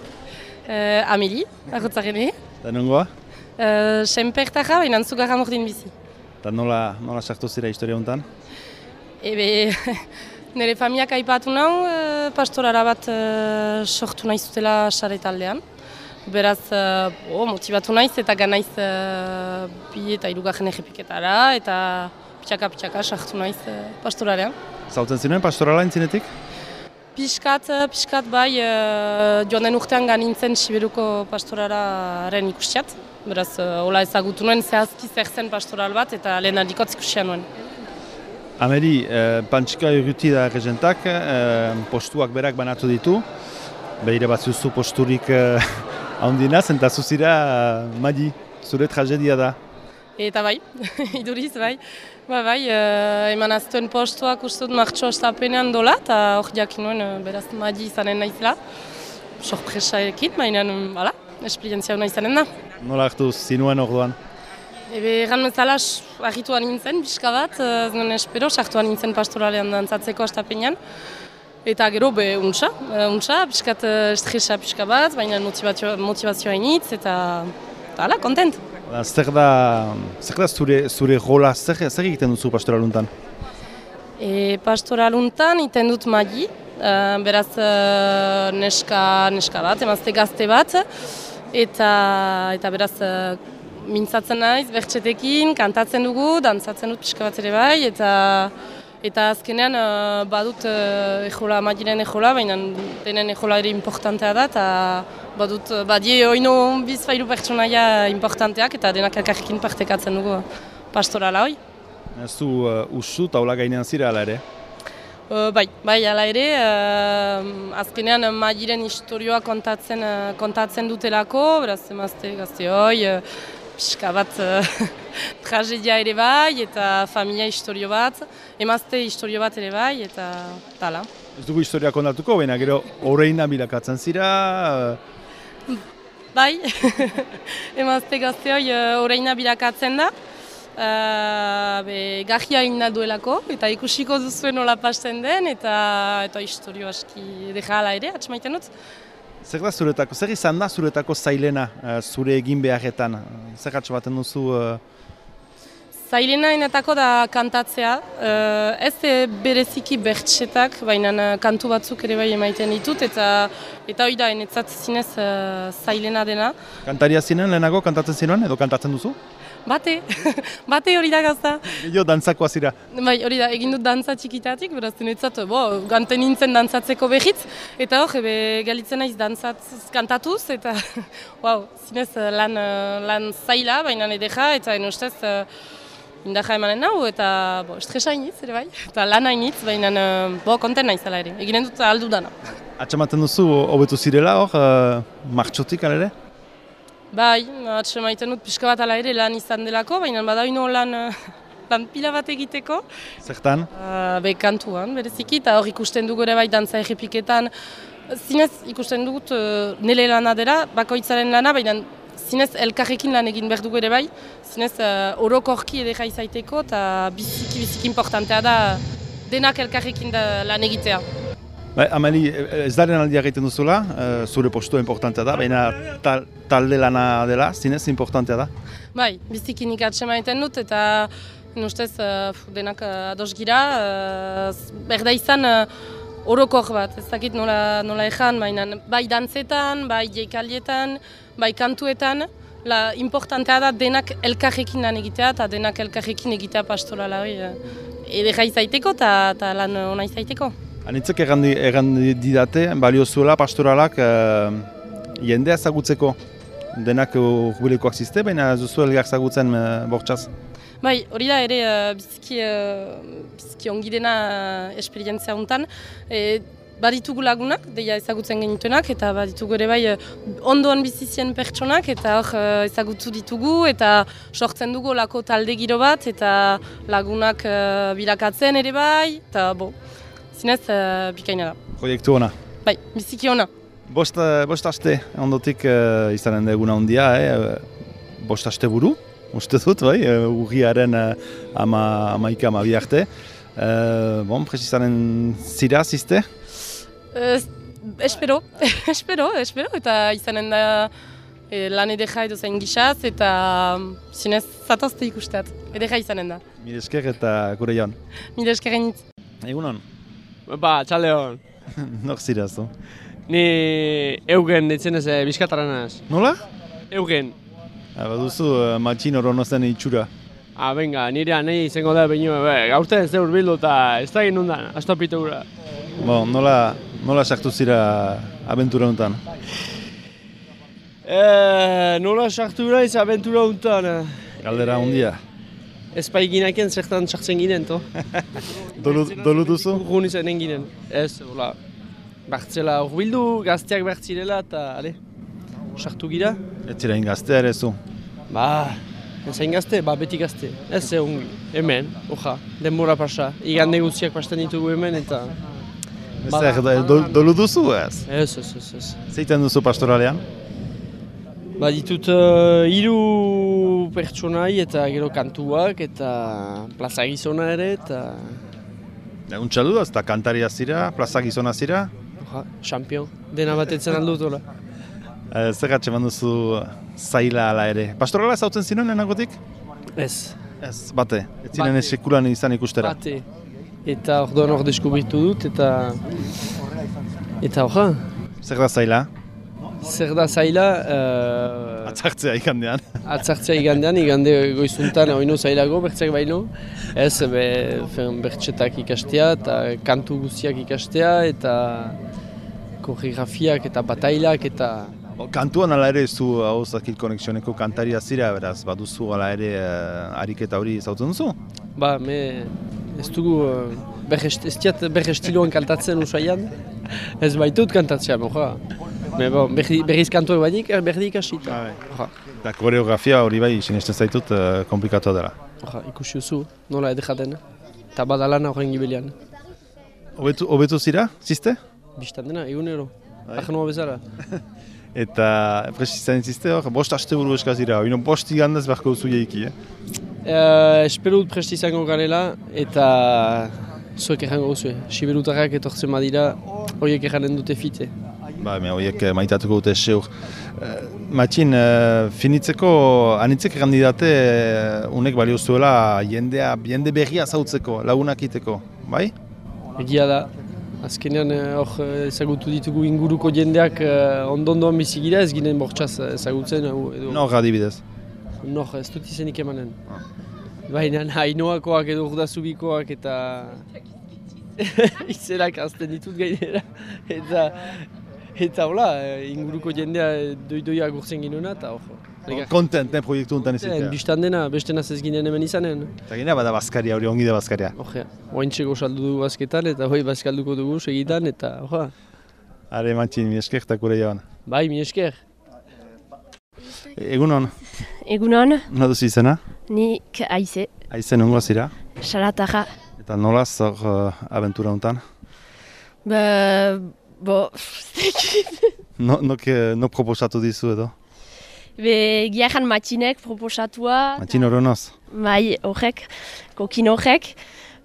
Speaker 7: uh, Ameli, agotzaren
Speaker 1: Da nongoa?
Speaker 7: uh, Senpertarra, baina zugarra mordin bizi.
Speaker 1: Eta nola, nola sartu zira historia honetan?
Speaker 7: Ebe, nire familiak aipatu nau, uh, pastorara bat uh, sortu nahi zutela sare taldean. Beraz, uh, oh, motibatu naiz eta ganaiz uh, bi eta irugarren egipiketara eta pixaka-pixaka sartu naiz uh, pastorarean.
Speaker 1: Zautzen zinuen pastorala entzinetik?
Speaker 7: Piskat, eh, piskat bai, uh, joan den urtean ganintzen Siberuko pastorararen ikustiat. Beraz, hola ezagutu nuen zehazki zer zen pastoral bat eta lehen aldikotz ikusia nuen.
Speaker 1: Ameri, eh, Pantxika Urruti da regentak, eh, postuak berak banatu ditu. Behire bat zuzu posturik eh, handinaz, eta zuzira eh, Madi, zure tragedia da.
Speaker 7: Eta bai, iduriz bai. Ba, bai, uh, eman aztuen postuak uste dut martxo estapenean dola, eta hor jakin nuen, uh, beraz, madi izanen naizela. Sorpresaekin, baina, um, hala, esperientzia hona izanen da.
Speaker 1: Nola hartu zinuen orduan?
Speaker 7: Ebe, egan bezala, argituan nintzen, pixka bat, eh, ez nuen espero, sartuan nintzen pastoralean dantzatzeko astapenean. Eta gero, be, untxa, eh, untxa, pixkat eh, estresa pixka bat, baina motivazio, motivazioa initz, eta, eta hala, kontent.
Speaker 1: Ba, Zer da, zer da zure, zure rola, zer, zer egiten duzu pastoraluntan?
Speaker 7: E, pastoraluntan iten dut magi, eh, beraz eh, neska, neska bat, emazte gazte bat, eta, eta beraz eh, mintzatzen naiz, bertxetekin, kantatzen dugu, dantzatzen dut pixka bat ere bai, eta eta azkenean eh, badut uh, ejola, magiren ejola, baina denen ejola ere importantea da, eta badut, eh, badie oino bizpailu pertsonaia importanteak, eta denak elkarrekin partekatzen dugu pastorala hoi.
Speaker 1: Ez du uh, usu taula gainean zira ala ere?
Speaker 7: Uh, bai, bai, hala ere, uh, azkenean magiren historioa kontatzen, uh, kontatzen dutelako, beraz emazte gazte hoi, uh, pixka bat uh, tragedia ere bai, eta familia historio bat, emazte historio bat ere bai, eta tala.
Speaker 1: Ez dugu historia kontatuko, baina gero oreina bilakatzen zira, uh,
Speaker 7: Bai, emazte gazte hoi uh, oraina bilakatzen da, uh, be, gajia egin da duelako, eta ikusiko duzuen nola pasten den, eta eta historio aski dejala ere, atxamaiten dut.
Speaker 1: Zer da zuretako, zer izan da zuretako zailena uh, zure egin beharretan? Zer atxo baten duzu uh,
Speaker 7: Zailenainetako da kantatzea, uh, ez e bereziki bertsetak, baina kantu batzuk ere bai emaiten ditut, eta eta hori da, enetzat zinez uh, zailena dena.
Speaker 1: Kantaria zinen lehenago kantatzen zinuen edo kantatzen duzu?
Speaker 7: Bate, bate hori da gazta.
Speaker 1: Jo, dantzakoa zira.
Speaker 7: Bai, hori da, egin dut dantza txikitatik, beraz, enetzat, bo, ganten nintzen dantzatzeko behitz, eta hor, ebe, galitzen naiz dantzatz kantatuz, eta, wow, zinez lan, lan zaila, baina edeja, eta enostez, uh, indaja emanen nau, eta bo, estresa iniz, ere bai, eta lan hainitz, baina bo, konten naizela ere, eginen dut aldu dana.
Speaker 1: Atxamaten duzu, hobetu zirela hor, uh, martxotik alere?
Speaker 7: Bai, atxamaiten dut pixka bat ala ere lan izan delako, baina badaino lan, lan pila bat egiteko.
Speaker 1: Zertan?
Speaker 7: Uh, be kantuan, bereziki, eta hor ikusten dugu ere bai dantza errepiketan, zinez ikusten dugut uh, nele lana dela, bakoitzaren lana, baina zinez elkarrekin lan egin behar dugu ere bai, zinez uh, orokorki edera izaiteko eta biziki biziki importantea da denak elkarrekin da lan egitea.
Speaker 1: Ba, Amali, ez daren aldia egiten duzula, uh, zure postua importantea da, baina tal, talde lana dela, zinez importantea da?
Speaker 7: Bai, biziki nik atxema dut eta nustez uh, denak uh, ados gira, uh, berda izan orokor bat, ez dakit nola, nola ezan, baina bai dantzetan, bai jeikalietan, bai kantuetan, la importantea da denak elkarrekin lan egitea eta denak elkarrekin egitea pastorala hori edera izaiteko eta lan ona izaiteko.
Speaker 1: Anitzek egan didate, balio zuela pastoralak uh, jendea zagutzeko denak urbilekoak ziste, baina zuzu elgar zagutzen uh, bortxaz.
Speaker 7: Bai, hori da ere uh, biziki, uh, biziki ongi dena uh, esperientzia honetan. E, baditugu lagunak, deia ezagutzen genituenak, eta baditugu ere bai ondoan bizizien pertsonak, eta hor ezagutu ditugu, eta sortzen dugu lako talde giro bat, eta lagunak bilakatzen ere bai, eta bo, zinez uh, bikaina da.
Speaker 1: Proiektu hona?
Speaker 7: Bai, biziki hona.
Speaker 1: Bost, bost aste, ondotik uh, izanen eguna hondia, eh? bost aste buru? uste dut, bai, urriaren uh, ama, amaika amabi arte. Uh, bon, presizaren zira, ziste?
Speaker 7: Uh, espero, espero, espero, eta izanen da e, lan edera edo zain gixaz, eta um, zinez zatozte ikusteat, edera izanen da.
Speaker 1: Mire esker eta gure joan.
Speaker 7: Mire esker.
Speaker 1: Egunon?
Speaker 8: Ba, txale hon.
Speaker 1: Nor zira?
Speaker 8: Ni eugen ditzen ez, bizkataran
Speaker 1: Nola?
Speaker 8: Eugen.
Speaker 1: Ba duzu, uh, matxin hori zen itxura.
Speaker 8: Ah, venga, nire nahi izango da baino, be, gaurten ez eur bildu eta ez da egin nundan, astopitu gura.
Speaker 1: Bo, nola, nola sartu zira abentura honetan?
Speaker 8: E, nola sartu ez abentura honetan?
Speaker 1: Galdera hondia.
Speaker 8: Ez pa zertan sartzen ginen, to?
Speaker 1: dolu, duzu?
Speaker 8: Urgun izan ginen. Ez, hola, bartzela hor bildu, gazteak bartzirela eta, ale, sartu gira.
Speaker 1: Ez zira ingaztea ere zu?
Speaker 8: Ba, ez zain gazte, ba beti gazte. Ez ongi, hemen, oja, denbora pasa. Igan neguziak pasten ditugu hemen eta...
Speaker 1: Zer, do, dolu duzu ez?
Speaker 8: Ez, ez, ez, ez.
Speaker 1: Zeiten duzu pastoralean?
Speaker 8: Ba ditut uh, hiru pertsonai eta gero kantuak eta plaza gizona ere eta...
Speaker 1: Egun txaldu da, eta kantaria zira, plaza gizona zira?
Speaker 8: Oja, champion, dena batetzen aldut, hola.
Speaker 1: Uh, zer gatxe duzu zaila ala ere. Pastorala zautzen zinuen lehenagotik?
Speaker 8: Ez.
Speaker 1: Ez, bate. Ez zinen ez sekulan izan ikustera.
Speaker 8: Bate. Eta orduan hor deskubritu dut eta... Eta hor,
Speaker 1: Zer da zaila?
Speaker 8: Zer da zaila... Uh,
Speaker 1: Atzartzea ikandean.
Speaker 8: atzartzea igandean, igande goizuntan oino zailago, bertzak baino. Ez, be, bertxetak ikastea eta kantu guztiak ikastea eta koreografiak eta batailak eta...
Speaker 1: Kantuan ala ere zu hau zakil konexioneko kantaria zira, beraz, baduzu ala ere uh, ariketa hori zautzen duzu?
Speaker 8: Ba, me ez dugu uh, ez berrestiloan kantatzen usaian. Ez baitut kantatzea, moja. Me, bon, berri, berriz kantuak bainik, berri ikasita. Oja,
Speaker 1: Eta koreografia hori bai, sinesten zaitut, uh, komplikatu dela.
Speaker 8: oja, ikusi duzu, nola edekaten. Eta badalana horren gibelian.
Speaker 1: Obetu, obetu zira, ziste?
Speaker 8: Bistan dena, egunero. Ahnoa bezala.
Speaker 1: Eta presizien ziste hor, bost aste buru eskazira, hori bost igandaz beharko duzu jeiki, eh?
Speaker 8: Uh, espero dut izango garela eta zuek errango duzu. Siberutarrak etortzen badira, horiek erranen dute fite.
Speaker 1: Ba, me horiek eh, maitatuko dute seur. Eh, Matxin, eh, finitzeko anitzek kandidate unek balio zuela jendea, jende berria zautzeko, lagunak iteko, bai?
Speaker 8: Egia da. Azkenean hor ezagutu ditugu inguruko jendeak ondo-ondoan bizigira ez ginen bortxaz ezagutzen. Edo,
Speaker 1: Nor adibidez.
Speaker 8: Nor, ez dut izenik emanen. Baina hainoakoak edo urdazubikoak eta izenak azten ditut gainera. Eta, eta hola, eh, inguruko jendea eh, doi-doia gurtzen ginuna eta hor. Lega,
Speaker 1: Kontent, eh, proiektu honetan
Speaker 8: zen,
Speaker 1: izatea.
Speaker 8: Bistan dena, beste naz ez ginen hemen izanen.
Speaker 1: Eta gina bada bazkaria hori, ongi da bazkaria.
Speaker 8: Hor, oaintxeko saldu dugu bazketan eta hoi bazkalduko dugu segitan eta hor.
Speaker 1: Are Matxin, mi esker eta kure joan.
Speaker 8: Bai, mi esker.
Speaker 1: Egunon,
Speaker 9: Egunon,
Speaker 1: nola duzu izena?
Speaker 9: nik aize,
Speaker 1: Aizen ongoa zira?
Speaker 9: xaratarra.
Speaker 1: Eta nolaz hor uh, aventura honetan?
Speaker 9: Ba, bo,
Speaker 1: No, nok, no proposatu dizu edo?
Speaker 9: be, giaran matxinek proposatua.
Speaker 1: Matxin horonoz?
Speaker 9: Bai, horrek, kokin horrek.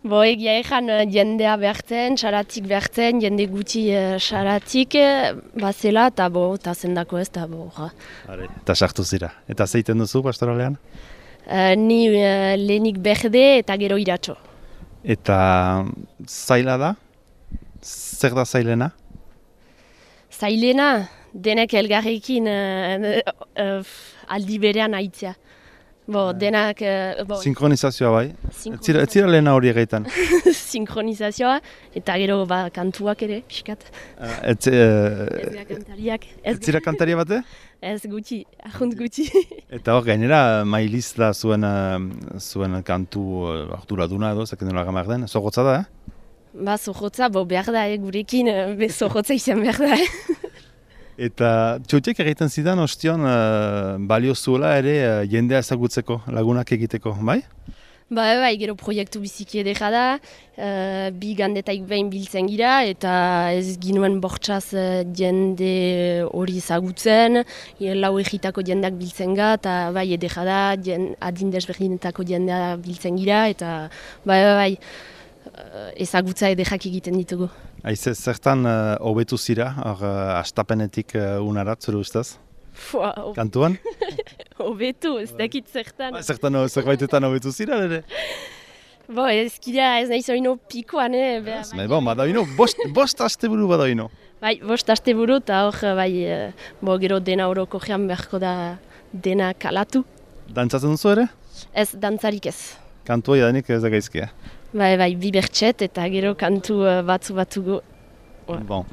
Speaker 9: Bo, egia egan eh, jendea behartzen, xaratik behartzen, jende guti eh, xaratik, eh, bazela, eta bo, eta zendako ez, eta bo.
Speaker 1: Are. Eta sartu zira. Eta zeiten duzu pastoralean?
Speaker 9: Eh, ni eh, lehenik berde eta gero iratxo.
Speaker 1: Eta zaila da? Zer da zailena?
Speaker 9: Zailena, denek elgarrekin eh, eh, aldi berean aitzea. Bo, denak... eh, bo,
Speaker 1: Sinkronizazioa bai? Ez zira, ez
Speaker 9: sinkronizazioa.
Speaker 1: zira lehena hori egiten?
Speaker 9: sinkronizazioa, eta gero ba, kantuak ere, pixkat.
Speaker 1: Ez,
Speaker 9: Ez
Speaker 1: eh,
Speaker 9: dira kantariak,
Speaker 1: ez zira kantaria bate?
Speaker 9: ez gutxi, ahunt gutxi.
Speaker 1: Eta hor gainera, mailiz da zuen, zuen kantu eh, arduraduna edo, zekin nola gamak den, zogotza da, eh?
Speaker 9: Ba, zorrotza, bo, behar da, eh, gurekin, eh, be, zorrotza izan behar da. Eh?
Speaker 1: Eta txotiek egiten zidan ostion uh, balio zuela ere eh, jendea ezagutzeko, lagunak egiteko, bai?
Speaker 9: Ba, bai, gero proiektu biziki edera da, eh, bi gandetaik behin biltzen gira, eta ez ginuen bortxaz eh, jende hori ezagutzen, e, lau egitako jendeak biltzen ga, eta bai edera da, jen, adin desberdinetako jendea biltzen gira, eta bai, bai, bai, ezagutza ederrak egiten ditugu.
Speaker 1: Aize, zertan eh, hobetu zira, hor uh, astapenetik uh, unarat, zure ustez?
Speaker 9: Fua,
Speaker 1: Kantuan?
Speaker 9: hobetu, ez dakit zertan.
Speaker 1: Ba, zertan, zerbaitetan hobetu zira, ere?
Speaker 9: Bo, ez kira, ez nahi zoino pikoan, eh?
Speaker 1: Ez, me, bon, badaino, bost, bost asteburu badaino.
Speaker 9: Bai, bost aste buru eta hor, bai, eh, bo, gero dena oroko joan beharko da dena kalatu.
Speaker 1: Dantzatzen duzu ere?
Speaker 9: Ez, dantzarik ez.
Speaker 1: Kantua jadanik ez da gaizkia.
Speaker 9: Bai, bai, bi bertxet eta gero kantu eh, batzu batzugu. Ba.
Speaker 1: Bon.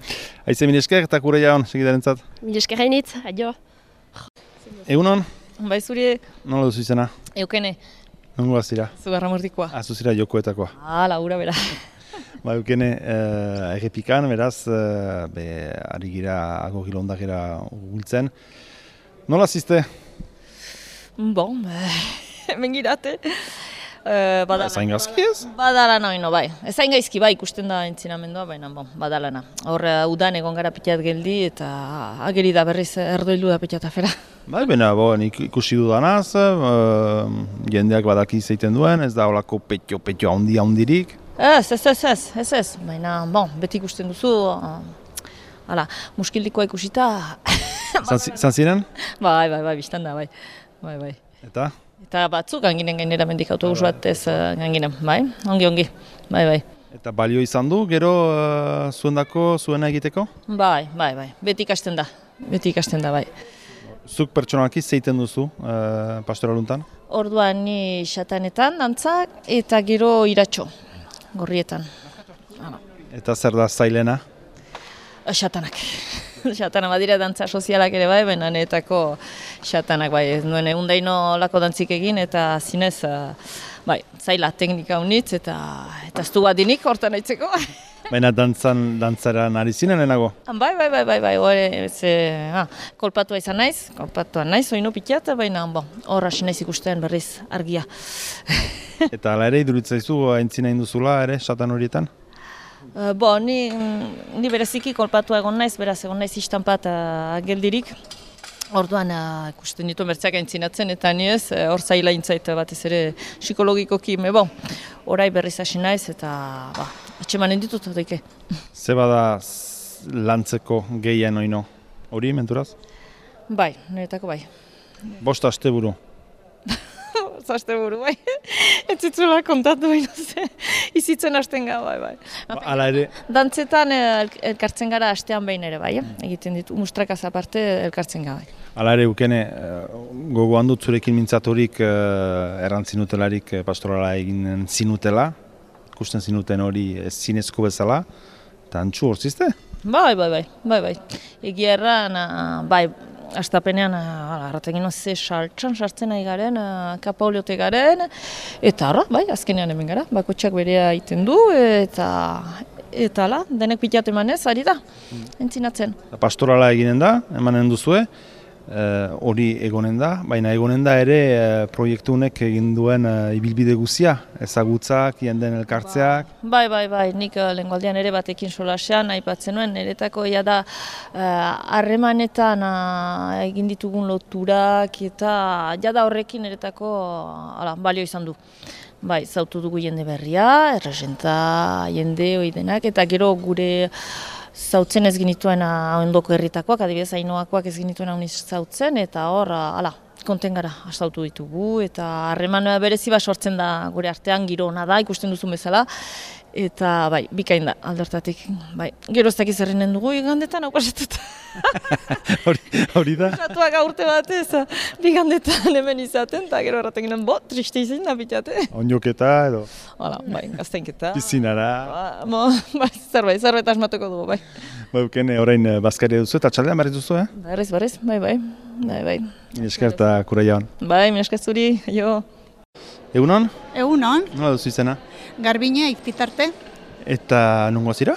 Speaker 1: Aize, mil esker eta kure jaun, segidaren zat.
Speaker 9: Mil esker hainitz, adio.
Speaker 1: Egunon,
Speaker 10: Bai zuri
Speaker 1: nola duzu izena?
Speaker 10: eukene,
Speaker 1: Nongo zira?
Speaker 10: zugarra mordikoa.
Speaker 1: Ah, zuzira jokoetakoa.
Speaker 10: Ah, laura bera.
Speaker 1: Ba, eukene, uh, errepikan, beraz, uh, be, ari gira, ago gilondagera gultzen. Nola zizte?
Speaker 10: Bon, eh, hemen girate. Uh, badala,
Speaker 1: Zain gazki ez?
Speaker 10: badala noino, bai. Ez hain gaizki, bai, ikusten da entzinamendua, baina, bon, badalana. Hor, eh, udan egon gara pitat geldi, eta ageri da berriz erdoilu da pitat afera.
Speaker 1: Bai, bena, bo, nik ikusi dudanaz, uh, jendeak badaki zeiten duen, ez da olako petio-petio handi handirik.
Speaker 10: Ez, ez, ez, ez, ez, ez. Baina, bon, beti ikusten duzu, uh, hala, muskildikoa ikusita,
Speaker 1: Zan ziren?
Speaker 10: bai, bai, bai, biztan da, bai. Bai, bai.
Speaker 1: Eta?
Speaker 10: Eta batzuk ganginen gainera mendik autobus bat ez uh, ganginen, bai? Ongi, ongi, bai, bai.
Speaker 1: Eta balio izan du, gero uh, zuendako, zuena egiteko?
Speaker 10: Bai, bai, bai, beti ikasten da, beti ikasten da, bai.
Speaker 1: Zuk pertsonalki zeiten duzu uh, pastoraluntan?
Speaker 10: Orduan ni xatanetan dantzak eta gero iratxo, gorrietan.
Speaker 1: Eta zer da zailena?
Speaker 10: Eh, Xatanak. Xatana badira dantza sozialak ere bai, baina netako xatanak bai, ez nuen egundaino lako dantzik egin eta zinez, eh, bai, zaila teknika unitz eta eta ez du badinik hortan aitzeko.
Speaker 1: Baina dantzan, dantzaran ari zinen lehenago?
Speaker 10: Bai, bai, bai, bai, bai, hori, ze, ah, kolpatua izan naiz, kolpatua naiz, oinu pitiat, baina, bon, hor hasi naiz ikusten berriz argia.
Speaker 1: Eta ala ere iduritzaizu aintzina induzula ere, satan horietan?
Speaker 10: Uh, bo, ni, ni bereziki kolpatua egon naiz, beraz egon naiz istampat uh, geldirik. Orduan uh, ikusten ditu bertzeak aintzinatzen eta ni ez, eh, hor zaila intzait batez ere psikologikoki, me bo, orai berriz hasi naiz eta ba, atxemanen ditut daike.
Speaker 1: Ze bada lantzeko gehien oino? Hori, menturaz?
Speaker 10: Bai, niretako bai.
Speaker 1: Bost asteburu.
Speaker 10: Zaste buru, bai. Ez zitzula kontatu baino ze. Izitzen hasten gau, bai, bai.
Speaker 1: Ba, Hala ere,
Speaker 10: Dantzetan eh, elk- elkartzen gara astean behin ere, bai. eh? Egiten ditu, mustrakaz aparte elkartzen gara, bai.
Speaker 1: hala ere ukene, eh, gogoan dut zurekin mintzaturik uh, errantzinutelarik eh, pastorala egin zinutela, ikusten zinuten hori ez zinezko bezala, eta antxu hor zizte?
Speaker 10: Bai, bai, bai, bai, bai. Egia erran, ah, bai, astapenean, arrategin ze saltxan sartzen nahi garen, ah, kapauliote garen, eta arra, bai, azkenean hemen gara, bakotxak berea egiten du, eta eta ala, denek pilat emanez, ari da, entzinatzen.
Speaker 1: Eta Pastorala eginen da, emanen duzue, eh, hori egonen da, baina egonen da ere eh, proiektu honek egin duen eh, ibilbide guzia, ezagutzak, jenden elkartzeak,
Speaker 10: Bai, bai, bai, nik uh, lengualdean ere batekin solasean, aipatzen nuen, niretako ja da eh, harremanetan uh, egin ditugun loturak eta ja da horrekin niretako ala, balio izan du. Bai, zautu dugu jende berria, erresenta jende hoi denak, eta gero gure zautzen ez ginituen ondoko herritakoak, adibidez hainoakoak ez ginituen hauniz zautzen, eta hor, ah, ala, konten gara, astautu ditugu, eta harreman berezi bat sortzen da gure artean, giro ona da, ikusten duzun bezala, eta bai, bikain da, aldertatik, bai. Gero ez dakiz errenen dugu, igandetan, hau pasatuta.
Speaker 1: hori, hori da.
Speaker 10: Satuak aurte batez, bigandetan hemen izaten, eta gero erraten ginen, bo, triste izin da bitate.
Speaker 1: Oinoketa edo
Speaker 10: Hala, bai, gaztainketa.
Speaker 1: pizinara.
Speaker 10: Ba, mo, bai, zerbait, zerbait asmatuko dugu, bai.
Speaker 1: Baukene orain eh, bazkaria duzu eta txaldean berriz duzu, eh?
Speaker 10: Berriz, berriz, bai, bai, bai, bai.
Speaker 1: Esker eta kura jaun.
Speaker 10: Bai, minezka zuri, jo.
Speaker 1: Egunon,
Speaker 11: Egunon,
Speaker 1: nola duzu izena?
Speaker 11: Garbine ikpitarte,
Speaker 1: Eta nungo zira?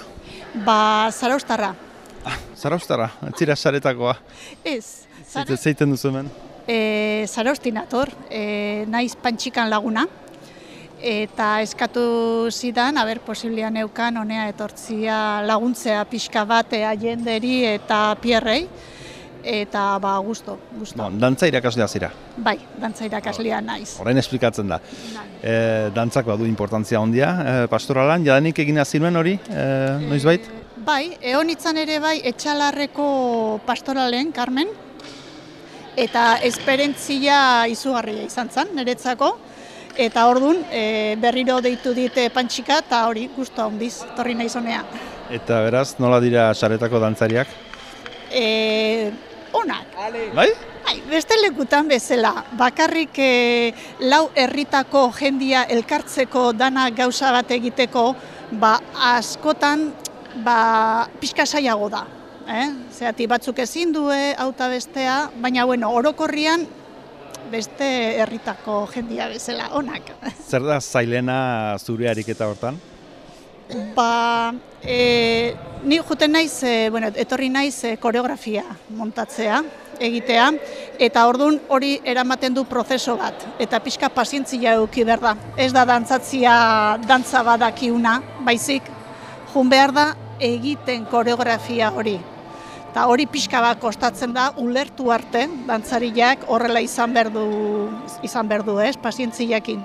Speaker 11: ba zaraustarra.
Speaker 1: Zaraustara, zira saretakoa.
Speaker 11: Ez,
Speaker 1: Zeite, zeiten duzu hemen?
Speaker 11: e, zaraustinator, e, naiz pantxikan laguna, eta eskatu zidan, aber, posiblea neukan, honea etortzia laguntzea pixka batea jenderi eta pierrei, eta ba, gusto, gusto.
Speaker 1: Bon, dantza irakaslea zira.
Speaker 11: Bai, dantza irakaslea naiz.
Speaker 1: Orain esplikatzen da. E, dantzak badu importantzia handia, e, pastoralan, jadanik egin zinuen hori, e, noizbait?
Speaker 11: Bai, egon itzan ere bai etxalarreko pastoralen, Carmen, eta esperientzia izugarria izan zen, niretzako, eta ordun e, berriro deitu dite pantxika, eta hori guztu handiz, torri nahi zonea.
Speaker 1: Eta beraz, nola dira saretako dantzariak?
Speaker 11: E, onak,
Speaker 1: Bai?
Speaker 11: Bai, beste lekutan bezala, bakarrik e, lau herritako jendia elkartzeko dana gauza bat egiteko, ba askotan ba pixka saiago da. Eh? Zerati batzuk ezin due auta bestea, baina bueno, orokorrian beste herritako jendia bezala onak.
Speaker 1: Zer da zailena zure ariketa hortan?
Speaker 11: Ba, e, ni juten naiz, e, bueno, etorri naiz e, koreografia montatzea, egitea, eta ordun hori eramaten du prozeso bat, eta pixka pazientzia eduki behar da. Ez da dantzatzia dantza badakiuna, baizik, jun behar da egiten koreografia hori. Eta hori pixka bat kostatzen da, ulertu arte, dantzariak horrela izan behar du, izan behar du ez, pazientziakin.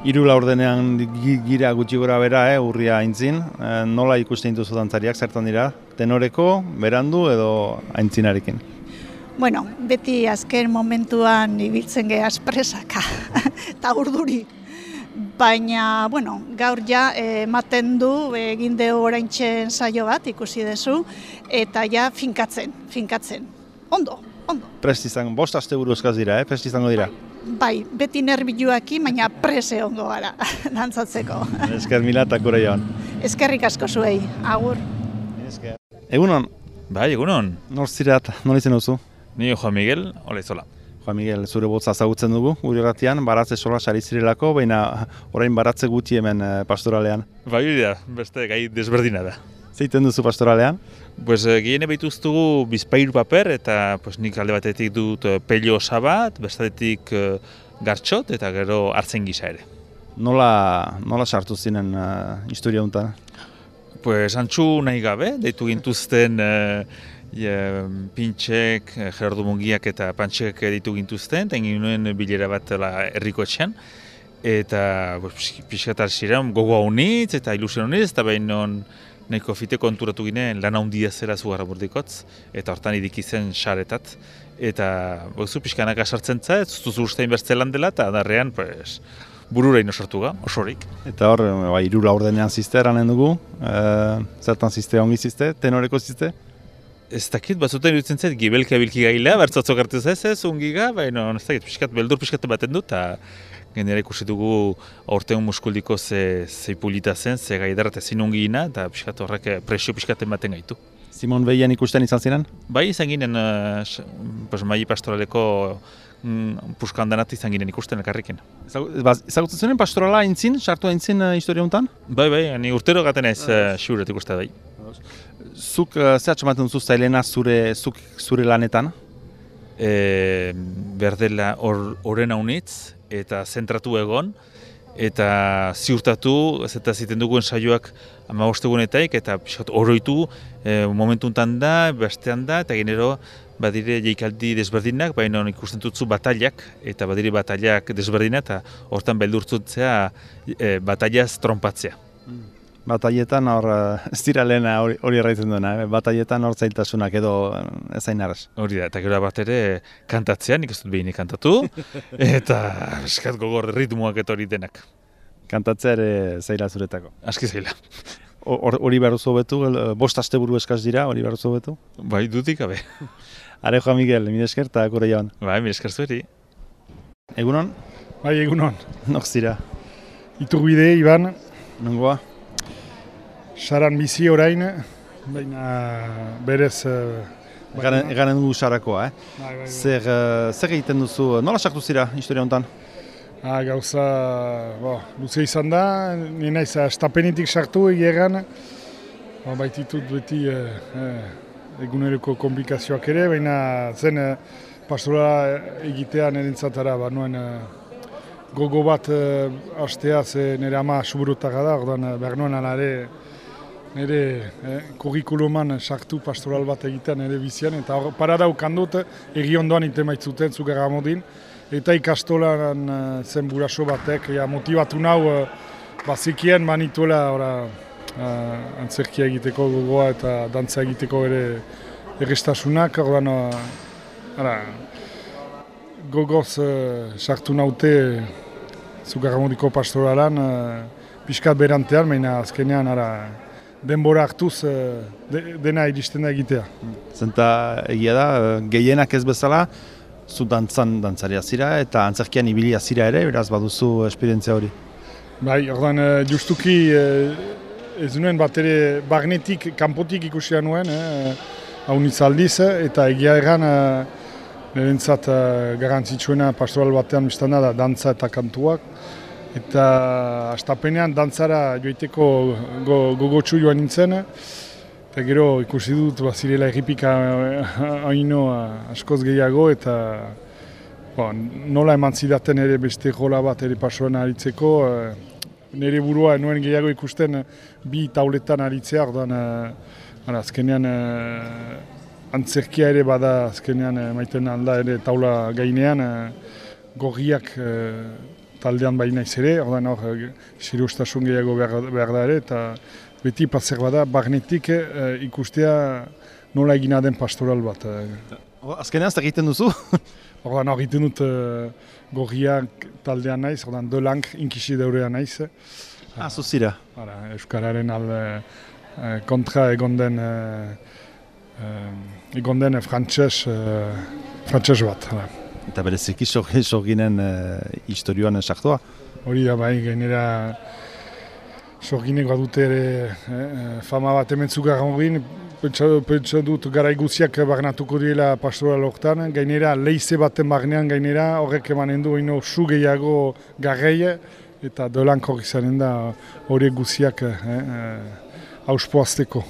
Speaker 1: Hiru laurdenean gi- gira gutxi gora bera, eh, urria aintzin. E, nola ikusten dituzu dantzariak, zertan dira? Tenoreko, berandu edo aintzinarekin?
Speaker 11: Bueno, beti azken momentuan ibiltzen geha espresaka eta urduri. Baina, bueno, gaur ja eh, ematen du egin dugu oraintxe saio bat ikusi duzu eta ja finkatzen, finkatzen. Ondo, ondo.
Speaker 1: Prest izango, bost aste buruzkaz dira, eh? prest izango dira.
Speaker 11: Bai, beti nerbiluaki, baina prese ondo gara dantzatzeko.
Speaker 1: Esker mila eta kura joan.
Speaker 11: Eskerrik asko zuei, agur.
Speaker 1: Egunon,
Speaker 12: Bai, egunon.
Speaker 1: nor zirat, nola izen duzu?
Speaker 12: Ni Juan Miguel, hola izola.
Speaker 1: Juan Miguel, zure botza zagutzen dugu, gure ratian, baratze sola sari zirelako, baina orain baratze guti hemen eh, pastoralean.
Speaker 12: Bai, da, beste gai desberdina da.
Speaker 1: Zeiten duzu pastoralean?
Speaker 12: Pues eh, gehiene behituztugu bizpairu paper eta pues, nik alde batetik dut eh, pello osa bat, bestatetik eh, gartxot eta gero hartzen gisa ere.
Speaker 1: Nola, nola sartu zinen uh, historia honetan?
Speaker 12: Pues antxu nahi gabe, deitu gintuzten eh, je, pintxek, Gerardo Mungiak eta Pantxek deitu gintuzten, eta egin nuen bilera bat la, herriko etxean. Eta pues, pixkatar ziren gogo honitz eta ilusio honitz, eta behin non nahiko fite konturatu ginen lan handia zera zugarra burdikotz, eta hortan idiki zen xaretat. Eta, bozu, pixkanak asartzen za, ez duzu ustein bertzelan dela, eta darrean, pues, burura ino sortu ga, osorik.
Speaker 1: Eta hor, ba, irura ordenean ziste eranen dugu, e, zertan ziste ongi ziste, tenoreko ziste?
Speaker 12: Ez dakit, batzutan iruditzen zait, gibelka bilki gaila, bertzatzok hartu ez ez, ungi ga, baina ez dakit, pixkat, beldur pixkat baten du, eta genera ikusi dugu aurten muskuldiko ze, ze pulita zen, ze gaidarra eta zin ungi eta pixkat horrek eh, presio pixkaten baten gaitu.
Speaker 1: Simon Behian ikusten izan ziren?
Speaker 12: Bai, izan ginen, uh, pues, mai pastoraleko mm, puskan danat izan ginen ikusten elkarriken.
Speaker 1: Ezagutzen zuen pastorala intzin, sartu intzin uh, historia honetan?
Speaker 12: Bai, bai, ni urtero gaten ez uh, ikusten ikuste bai.
Speaker 1: Zuk uh, zer atxamaten duzu zailena zure, zuk, zure lanetan?
Speaker 12: E, berdela horren or, haunitz eta zentratu egon, eta ziurtatu, ez eta ziten dugu ensaioak ama bostegunetaik, eta pixot, oroitu e, momentuntan da, bestean da, eta genero badire jeikaldi desberdinak, baina ikusten dutzu batailak, eta badire batailak desberdinak, eta hortan beldurtzutzea e, batailaz trompatzea.
Speaker 1: Batailetan hor, ez dira lehena hori, hori erraitzen duena, eh? batailetan hor zailtasunak edo ezain arras.
Speaker 12: Hori da, eta gero bat ere kantatzea, nik ez dut behinik kantatu, eta eskat gogor ritmoak eta hori denak.
Speaker 1: Kantatzea ere zaila zuretako.
Speaker 12: Aski zaila.
Speaker 1: Hori behar duzu betu, bost aste buru eskaz dira, hori behar duzu betu?
Speaker 12: Bai, dutik, abe.
Speaker 1: Are Juan Miguel, mire esker eta gure joan.
Speaker 12: Bai, mire esker zueri.
Speaker 1: Egunon?
Speaker 13: Bai, egunon.
Speaker 1: Nok zira?
Speaker 13: Iturbide, Iban.
Speaker 1: Nongoa?
Speaker 13: Saran bizi orain, baina berez...
Speaker 1: Eganen, eganen dugu sarakoa, eh?
Speaker 13: Bai, bai, bai.
Speaker 1: Zer, zer egiten duzu, nola sartu zira historia honetan?
Speaker 13: Ah, gauza, bo, luze izan da, nina izan estapenitik sartu egeran, ba, baititut beti eh, eh, eguneroko komplikazioak ere, baina zen eh, pastora egitea nirentzatara, ba, nuen eh, gogo bat eh, astea ze nire ama suburutak da, ordan behar nuen alare nire eh, kurrikuluman sartu pastoral bat egitean nire bizian, eta hor, parada ukandut, egi ondoan ite maitzuten zu modin, eta ikastolan uh, zen buraso batek, ja, motivatu nau, uh, bazikien manituela ora, uh, antzerkia egiteko gogoa eta dantza egiteko ere errestasunak, ordan, uh, gogoz uh, sartu naute Zugarramodiko pastoralan, uh, pixkat berantean, baina azkenean ara, denbora hartuz uh, de, dena iristen da egitea.
Speaker 1: Zenta egia da, gehienak ez bezala, zu dantzan dantzaria zira eta antzerkian ibilia zira ere, beraz baduzu esperientzia hori.
Speaker 13: Bai, ordan, uh, justuki ez nuen bat ere bagnetik, kanpotik ikusia nuen, eh, hau aldiz, eta egia uh, nirentzat garantzitsuena pastoral batean biztana da dantza eta kantuak. Eta astapenean dantzara joiteko gogotsu go joan nintzen. Eta gero ikusi dut bazirela egipika haino askoz gehiago eta ba, nola eman zidaten ere beste jola bat ere pasoan aritzeko. Nere burua nuen gehiago ikusten bi tauletan aritzea, ordan azkenean antzerkia ere bada azkenean maiten alda ere taula gainean gorriak taldean baina ere, ordan hor, sirustasun gehiago behar da ere, eta beti patzer bada, barnetik uh, ikustea nola egina den pastoral bat.
Speaker 1: Uh. Azkenean, ez egiten duzu?
Speaker 13: Ordan hor egiten dut uh, gorriak taldean naiz, ordan delank inkisi daurean naiz.
Speaker 1: Ah, zuzira.
Speaker 13: Euskararen alde uh, kontra egon den, uh, egon den frantxez, uh, bat. Hala.
Speaker 1: Eta bereziki sorginen uh, historioan esaktoa?
Speaker 13: Hori da bai, gainera sorginek badute ere eh, fama bat hemen zugarra pentsa dut gara iguziak barnatuko direla pastoral horretan, gainera leize baten barnean gainera horrek emanen du ino su gehiago garrei eta dolan korri da hori guziak eh, eh, auspoazteko.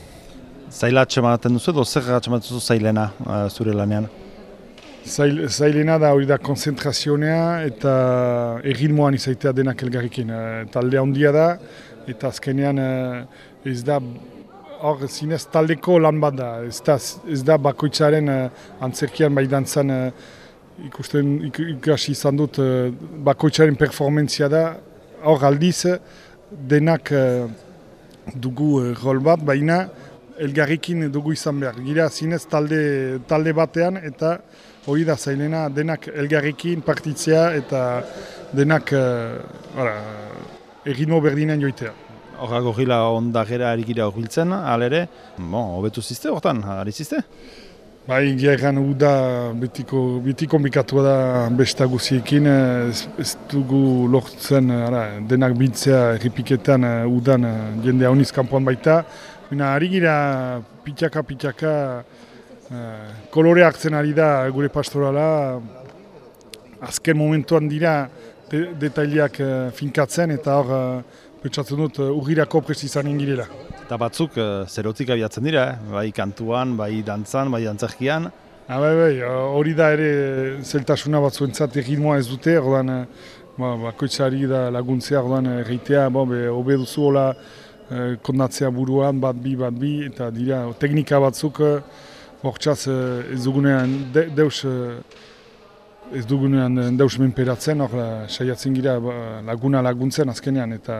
Speaker 1: Zaila atxematen duzu edo zer atxematen duzu zailena uh, zure lanean?
Speaker 13: Zail, zailena da hori da konzentrazionea eta erritmoan izaitea denak elgarrikin. Uh, taldea handia da eta azkenean uh, ez da hor zinez taldeko lan bat da. Ez da, ez da bakoitzaren uh, antzerkian bai dantzan uh, ikusten ikasi izan dut bakoitzaren performentzia da hor aldiz denak dugu eh, rol bat, baina elgarrikin dugu izan behar. Gira zinez talde, talde batean eta hori da zailena denak elgarrikin partitzea eta denak uh, erritmo berdinen joitea.
Speaker 1: Horra gorila ondagera erikira horbiltzen, alere, bon, hobetu zizte hortan, ari zizte?
Speaker 13: Bai, gehan uda betiko, betiko bikatua da besta guziekin, ez, ez dugu lortzen ara, denak bintzea erripiketan udan jende hauniz kanpoan baita. Bina, ari gira pitaka kolore hartzen ari da gure pastorala, azken momentuan dira de, detaileak finkatzen eta hor pentsatzen dut urgirako prest izan ingirela.
Speaker 1: Eta batzuk zerotik abiatzen dira, eh? bai kantuan, bai dantzan, bai dantzerkian.
Speaker 13: Ha, bai, bai, hori da ere zeltasuna batzuentzat egitmoa ez dute, ordan ba, bakoitzari da laguntzea, ordan erreitea, bo, be, obe duzu hola kondatzea buruan, bat bi, bat bi, eta dira teknika batzuk, hortxaz ez dugunean de, deus ez dugunean deus menperatzen, hor saiatzen gira laguna laguntzen azkenean, eta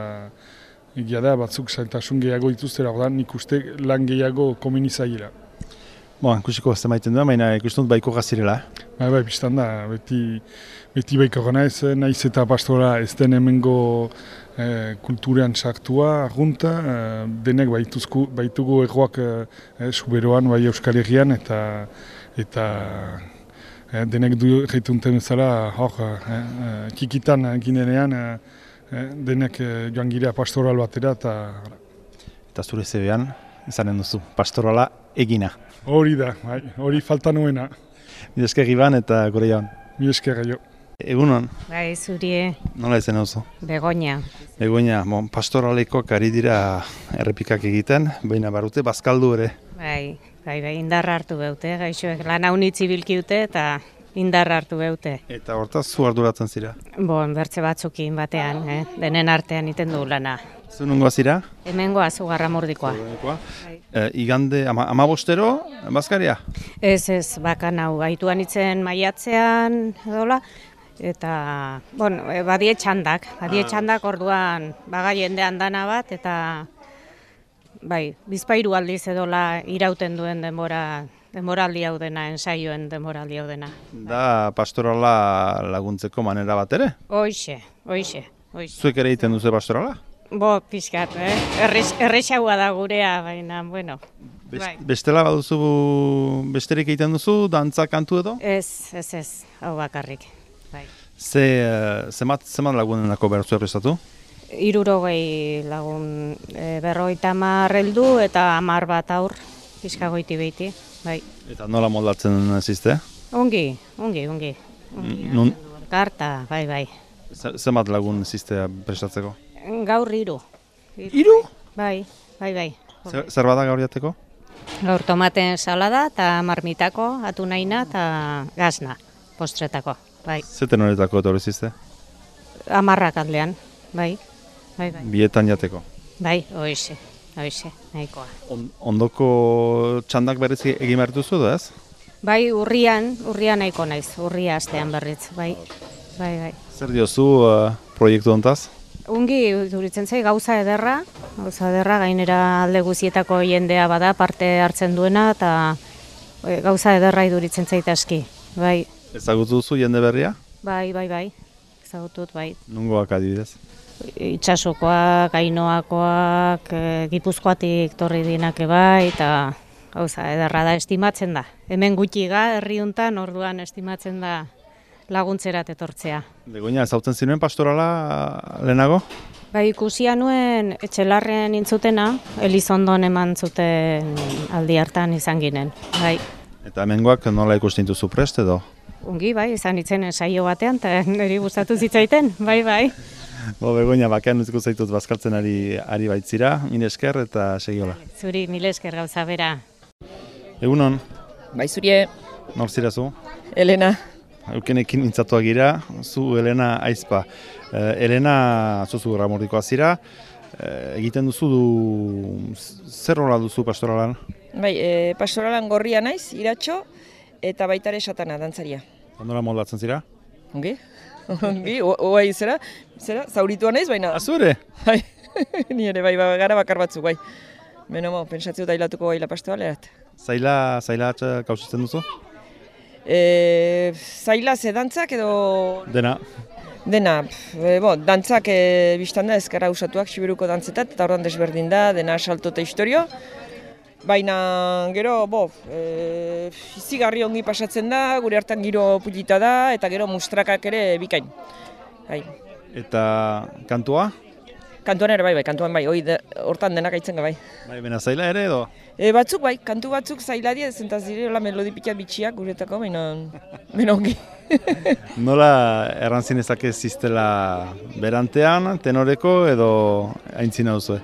Speaker 13: egia da batzuk zailtasun gehiago dituztera, hor nik uste lan gehiago komeni zaila.
Speaker 1: Bo, ikusiko ez maiten da, baina ikusten dut baiko gazirela.
Speaker 13: Bai, bai, biztan da, beti, beti baiko gana ez, naiz eta pastora ez den hemengo eh, kulturean sartua, argunta, eh, denek baituzku, baitugu egoak eh, suberoan, bai Euskal Herrian, eta, eta eh, denek du reitunten bezala, hor, eh, kikitan ginenean, eh, denek joan girea pastoral batera, eta...
Speaker 1: Eta zure zebean, izanen duzu, pastorala egina.
Speaker 13: Hori da, bai, hori falta nuena.
Speaker 1: Mi esker Iban eta gore joan.
Speaker 13: Mi esker.
Speaker 1: Egunon?
Speaker 14: Bai, zurie.
Speaker 1: Nola ezen oso?
Speaker 14: Begoña.
Speaker 1: Begoña, bon, pastoralekoak ari dira errepikak egiten, baina barute bazkaldu ere.
Speaker 14: Bai, bai, bai, indarra hartu beute, gaixoek lan haunitzi bilkiute eta indarra hartu beute.
Speaker 1: Eta hortaz zu arduratzen zira?
Speaker 14: Bon, bertze batzukin batean, eh? denen artean iten du lana.
Speaker 1: Zu nungoa zira?
Speaker 14: Hemengoa, zugarra mordikoa.
Speaker 1: E, igande, ama, ama bostero, bazkaria?
Speaker 14: Ez, ez, bakan hau, gaituan itzen maiatzean, edola, eta, bon, e, badie txandak, badie txandak orduan baga jendean dana bat, eta, bai, bizpairu aldiz edola irauten duen denbora, denboraldi hau dena, ensaioen denboraldi hau dena.
Speaker 1: Da pastorala laguntzeko manera bat ere?
Speaker 14: Hoixe, hoixe, hoixe.
Speaker 1: Zuek ere egiten duzu pastorala?
Speaker 14: Bo, pixkat, eh? Errex, errexaua da gurea, baina, bueno.
Speaker 1: Best, bai. Bestela baduzu besterik egiten duzu, dantza kantu edo?
Speaker 14: Ez, ez, ez, hau bakarrik.
Speaker 1: Ze, zemat, zemat lagunenako behar zu errezatu?
Speaker 14: Irurogei lagun e, berroita marreldu eta amar bat aur, pixka goiti behiti, bai.
Speaker 1: Eta nola moldatzen zizte?
Speaker 14: Ongi, ongi, ongi. ongi
Speaker 1: Nun...
Speaker 14: Karta, bai, bai.
Speaker 1: Zemat lagun ziztea prestatzeko?
Speaker 14: Gaur hiru.
Speaker 1: Hiru?
Speaker 14: Bai, bai, bai.
Speaker 1: Zer, zer bada gaur jateko?
Speaker 14: Gaur tomaten salada eta marmitako, atunaina eta gazna, postretako, bai.
Speaker 1: Zeten horretako etorri zizte?
Speaker 14: Amarrak aldean, bai. bai, bai.
Speaker 1: Bietan jateko?
Speaker 14: Bai, hoize, hoize, nahikoa.
Speaker 1: On, ondoko txandak berriz egin behar duzu da ez?
Speaker 14: Bai, urrian, urrian nahiko naiz, urria astean berriz, bai. Bai, bai.
Speaker 1: Zer diozu uh, proiektu hontaz?
Speaker 14: Ungi, duritzen zai, gauza ederra, gauza ederra, gainera alde guzietako jendea bada, parte hartzen duena, eta e, gauza ederra iduritzen zait aski, bai.
Speaker 1: Ezagutu duzu jende berria?
Speaker 14: Bai, bai, bai, ezagutut, bai.
Speaker 1: Nungoak adibidez?
Speaker 14: Itxasokoak, gainoakoak, e, gipuzkoatik torri dinake bai, eta gauza ederra da, estimatzen da. Hemen gutxi ga, herriuntan, orduan estimatzen da laguntzerat etortzea.
Speaker 1: Begoña, ezautzen zinuen pastorala lehenago?
Speaker 14: Bai, ikusia nuen etxelarren intzutena, Elizondon eman zuten aldi hartan izan ginen, bai.
Speaker 1: Eta hemengoak nola ikusten duzu prest edo?
Speaker 14: Ungi, bai, izan itzen saio batean, eta niri gustatu zitzaiten, bai, bai.
Speaker 1: Bo, Begoña, bakean utziko zaitut bazkaltzen ari, ari baitzira, mil esker eta segiola.
Speaker 14: Zuri, mil esker gauza bera.
Speaker 1: Egunon?
Speaker 15: Bai, zurie.
Speaker 1: Nor zira zu?
Speaker 15: Elena.
Speaker 1: Eukenekin mintzatuak gira, zu Elena Aizpa. Uh, Elena, zuzu ramordikoa zira, uh, egiten duzu du, zer hola duzu pastoralan?
Speaker 15: Bai, e, pastoralan gorria naiz, iratxo, eta baitare satana, dantzaria.
Speaker 1: Nola moldatzen zira?
Speaker 15: Ongi, ongi, oai zera, zera, zauritua naiz, baina...
Speaker 1: Azure?
Speaker 15: Bai. Ni ere bai, ba- gara bakar batzuk, bai. Beno, mo, pensatzeo da hilatuko baila pastoalerat.
Speaker 1: Zaila, zaila atxa kausitzen duzu?
Speaker 15: E, zaila ze dantzak edo
Speaker 1: Dena.
Speaker 15: dena, e, bo, dantzak e, biztan da ezkara usatuak Sibiruko dantzetat, eta ordan desberdin da, dena salto eta historio. Baina gero, bo, e, izigarri ongi pasatzen da, gure hartan giro pulita da, eta gero mustrakak ere bikain. Bai.
Speaker 1: Eta kantua?
Speaker 15: Kantuan ere bai, bai, kantuan bai, hoi de, hortan denak aitzen bai.
Speaker 1: Bai, bena zaila ere edo?
Speaker 15: E, batzuk bai, kantu batzuk zaila die, zentaz direla melodi pikat bitxiak guretako, baina, baina ongi.
Speaker 1: Nola errantzin ezake ziztela berantean, tenoreko edo aintzina duzue?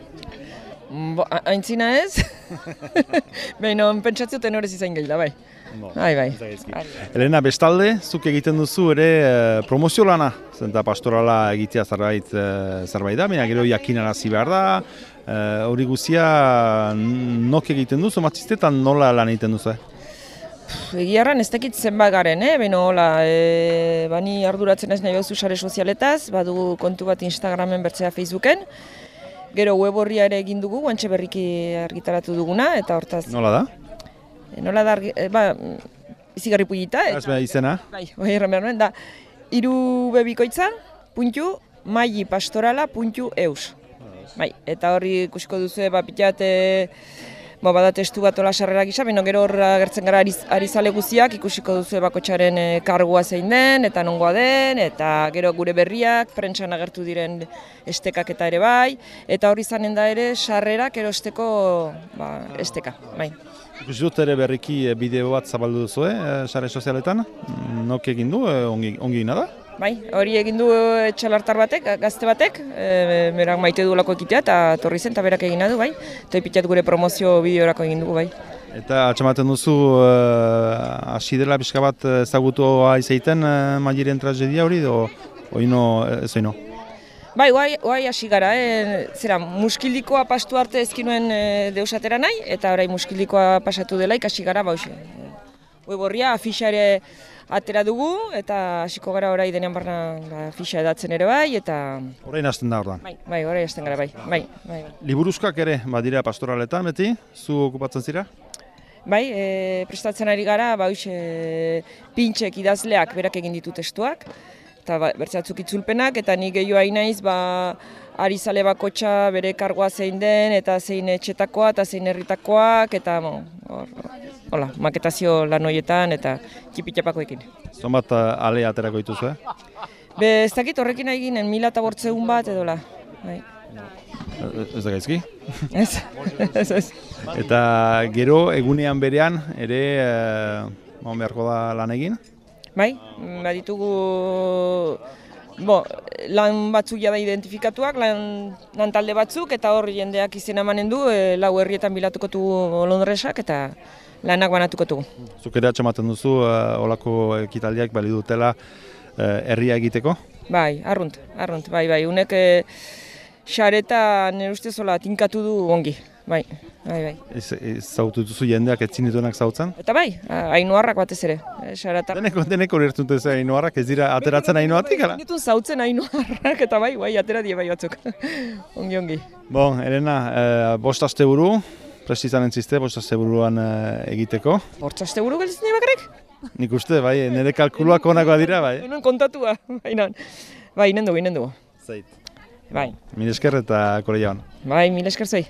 Speaker 15: Bo, aintzina ez, baina pentsatzeo tenorez izan gehiago, bai. Bai, bai. Bai.
Speaker 1: Elena, bestalde, zuk egiten duzu ere eh, promozio lana, zenta pastorala egitea zerbait, eh, zerbait da, baina gero jakinarazi behar da, eh, hori guzia n- nok egiten duzu, matziztetan nola lan egiten duzu?
Speaker 15: Egiarran ez dakit zenbat garen, eh? Beno, hola, e, bani arduratzen ez nahi behuzu sare sozialetaz, badu kontu bat Instagramen bertzea Facebooken, gero web horria ere egin dugu, guantxe berriki argitaratu duguna, eta hortaz...
Speaker 1: Nola da?
Speaker 15: E, nola da, argi- e, ba, izigarri pulita,
Speaker 1: Ez behar izena?
Speaker 15: Bai, bai, erran behar nuen, da, iru bebikoitza, puntu, mailipastorala, puntu, eus. Bai, eta horri ikusiko duzu, ba, pilat, e, ba, bada testu bat ola sarrera gisa, beno gero hor agertzen gara ariz, arizale guziak, ikusiko duzu bakotxaren e, kargua zein den, eta nongoa den, eta gero gure berriak, prentsan agertu diren estekak eta ere bai, eta hori izanen da ere sarrerak erosteko ba, esteka, bai.
Speaker 1: Ikusi dut ere berriki eh, bideo bat zabaldu duzu, eh, sare sozialetan, Mm, nok egin du, eh, ongi, ongi egina da?
Speaker 15: Bai, hori egin du eh, txalartar batek, gazte batek, e, berak maite duelako ekitea eta torri zen eta berak egina du, bai. Eta ipitat gure promozio bideorako egin dugu, bai.
Speaker 1: Eta atxamaten duzu, eh, hasi dela pixka bat eh, ezagutu aizeiten uh, Mairen tragedia hori, edo oino, eh, ez oino?
Speaker 15: Bai, guai, guai hasi gara, e, zera, muskildikoa pastu arte ezkinuen e, deusatera nahi, eta orain muskildikoa pasatu dela ikasi gara, ba, hoxe. Web horria, afixa ere atera dugu, eta hasiko gara orai denean barna ba, afixa edatzen ere bai, eta...
Speaker 1: Orain hasten da ordan.
Speaker 15: Bai, bai, orain hasten gara, bai, bai, bai. bai.
Speaker 1: Liburuzkak ere, badira pastoraletan beti, zu okupatzen zira?
Speaker 15: Bai, e, prestatzen ari gara, ba, hoxe, pintxek idazleak berak egin ditu testuak, eta ba, bertzatzuk itzulpenak, eta ni gehiago naiz, ba, ari zale bakotxa bere kargoa zein den, eta zein etxetakoa, eta zein herritakoak, eta, mo, hor, hola, maketazio lan horietan, eta txipitxapakoekin.
Speaker 1: Zonbat eh, ale aterako dituzu, eh?
Speaker 15: Be, ez dakit horrekin eginen mila eta bortzeun bat edola. Bai.
Speaker 1: Ez da gaizki?
Speaker 15: Ez, ez, ez.
Speaker 1: Eta gero egunean berean ere bon, beharko da lan egin?
Speaker 15: Bai, baditugu bo, lan batzuk jada identifikatuak, lan, lan talde batzuk, eta hor jendeak izena emanen du, e, lau herrietan bilatuko dugu Londresak, eta lanak banatuko dugu.
Speaker 1: Zuk ere atxamaten duzu, eh, olako ekitaldiak bali dutela eh, herria egiteko?
Speaker 15: Bai, arrunt, arrunt, bai, bai, unek e, xareta nire ustez tinkatu du ongi, bai, bai, bai.
Speaker 1: Ez, ez zautu duzu jendeak ez zinituenak zautzen?
Speaker 15: Eta bai, ainuarrak batez ere, e, xareta.
Speaker 1: Deneko, deneko ulertzen duzu ainuarrak, ez dira ateratzen ainuatik, ala?
Speaker 15: Ditun zautzen ainuarrak, eta bai, bai, atera die bai batzuk, ongi, ongi.
Speaker 1: Bon, Elena, eh, bost aste buru, presti izanen ziste, bost aste buruan eh, egiteko.
Speaker 15: Bortzaste buru gelditzen bakarrik?
Speaker 1: Nik uste, bai, nire kalkuluak onakoa dira, bai.
Speaker 15: Hemen kontatua, baina, bai, inen dugu, inen dugu.
Speaker 1: Zait.
Speaker 15: Bai,
Speaker 1: Mil esker eta kore jaban.
Speaker 15: bai, mil esker zuei.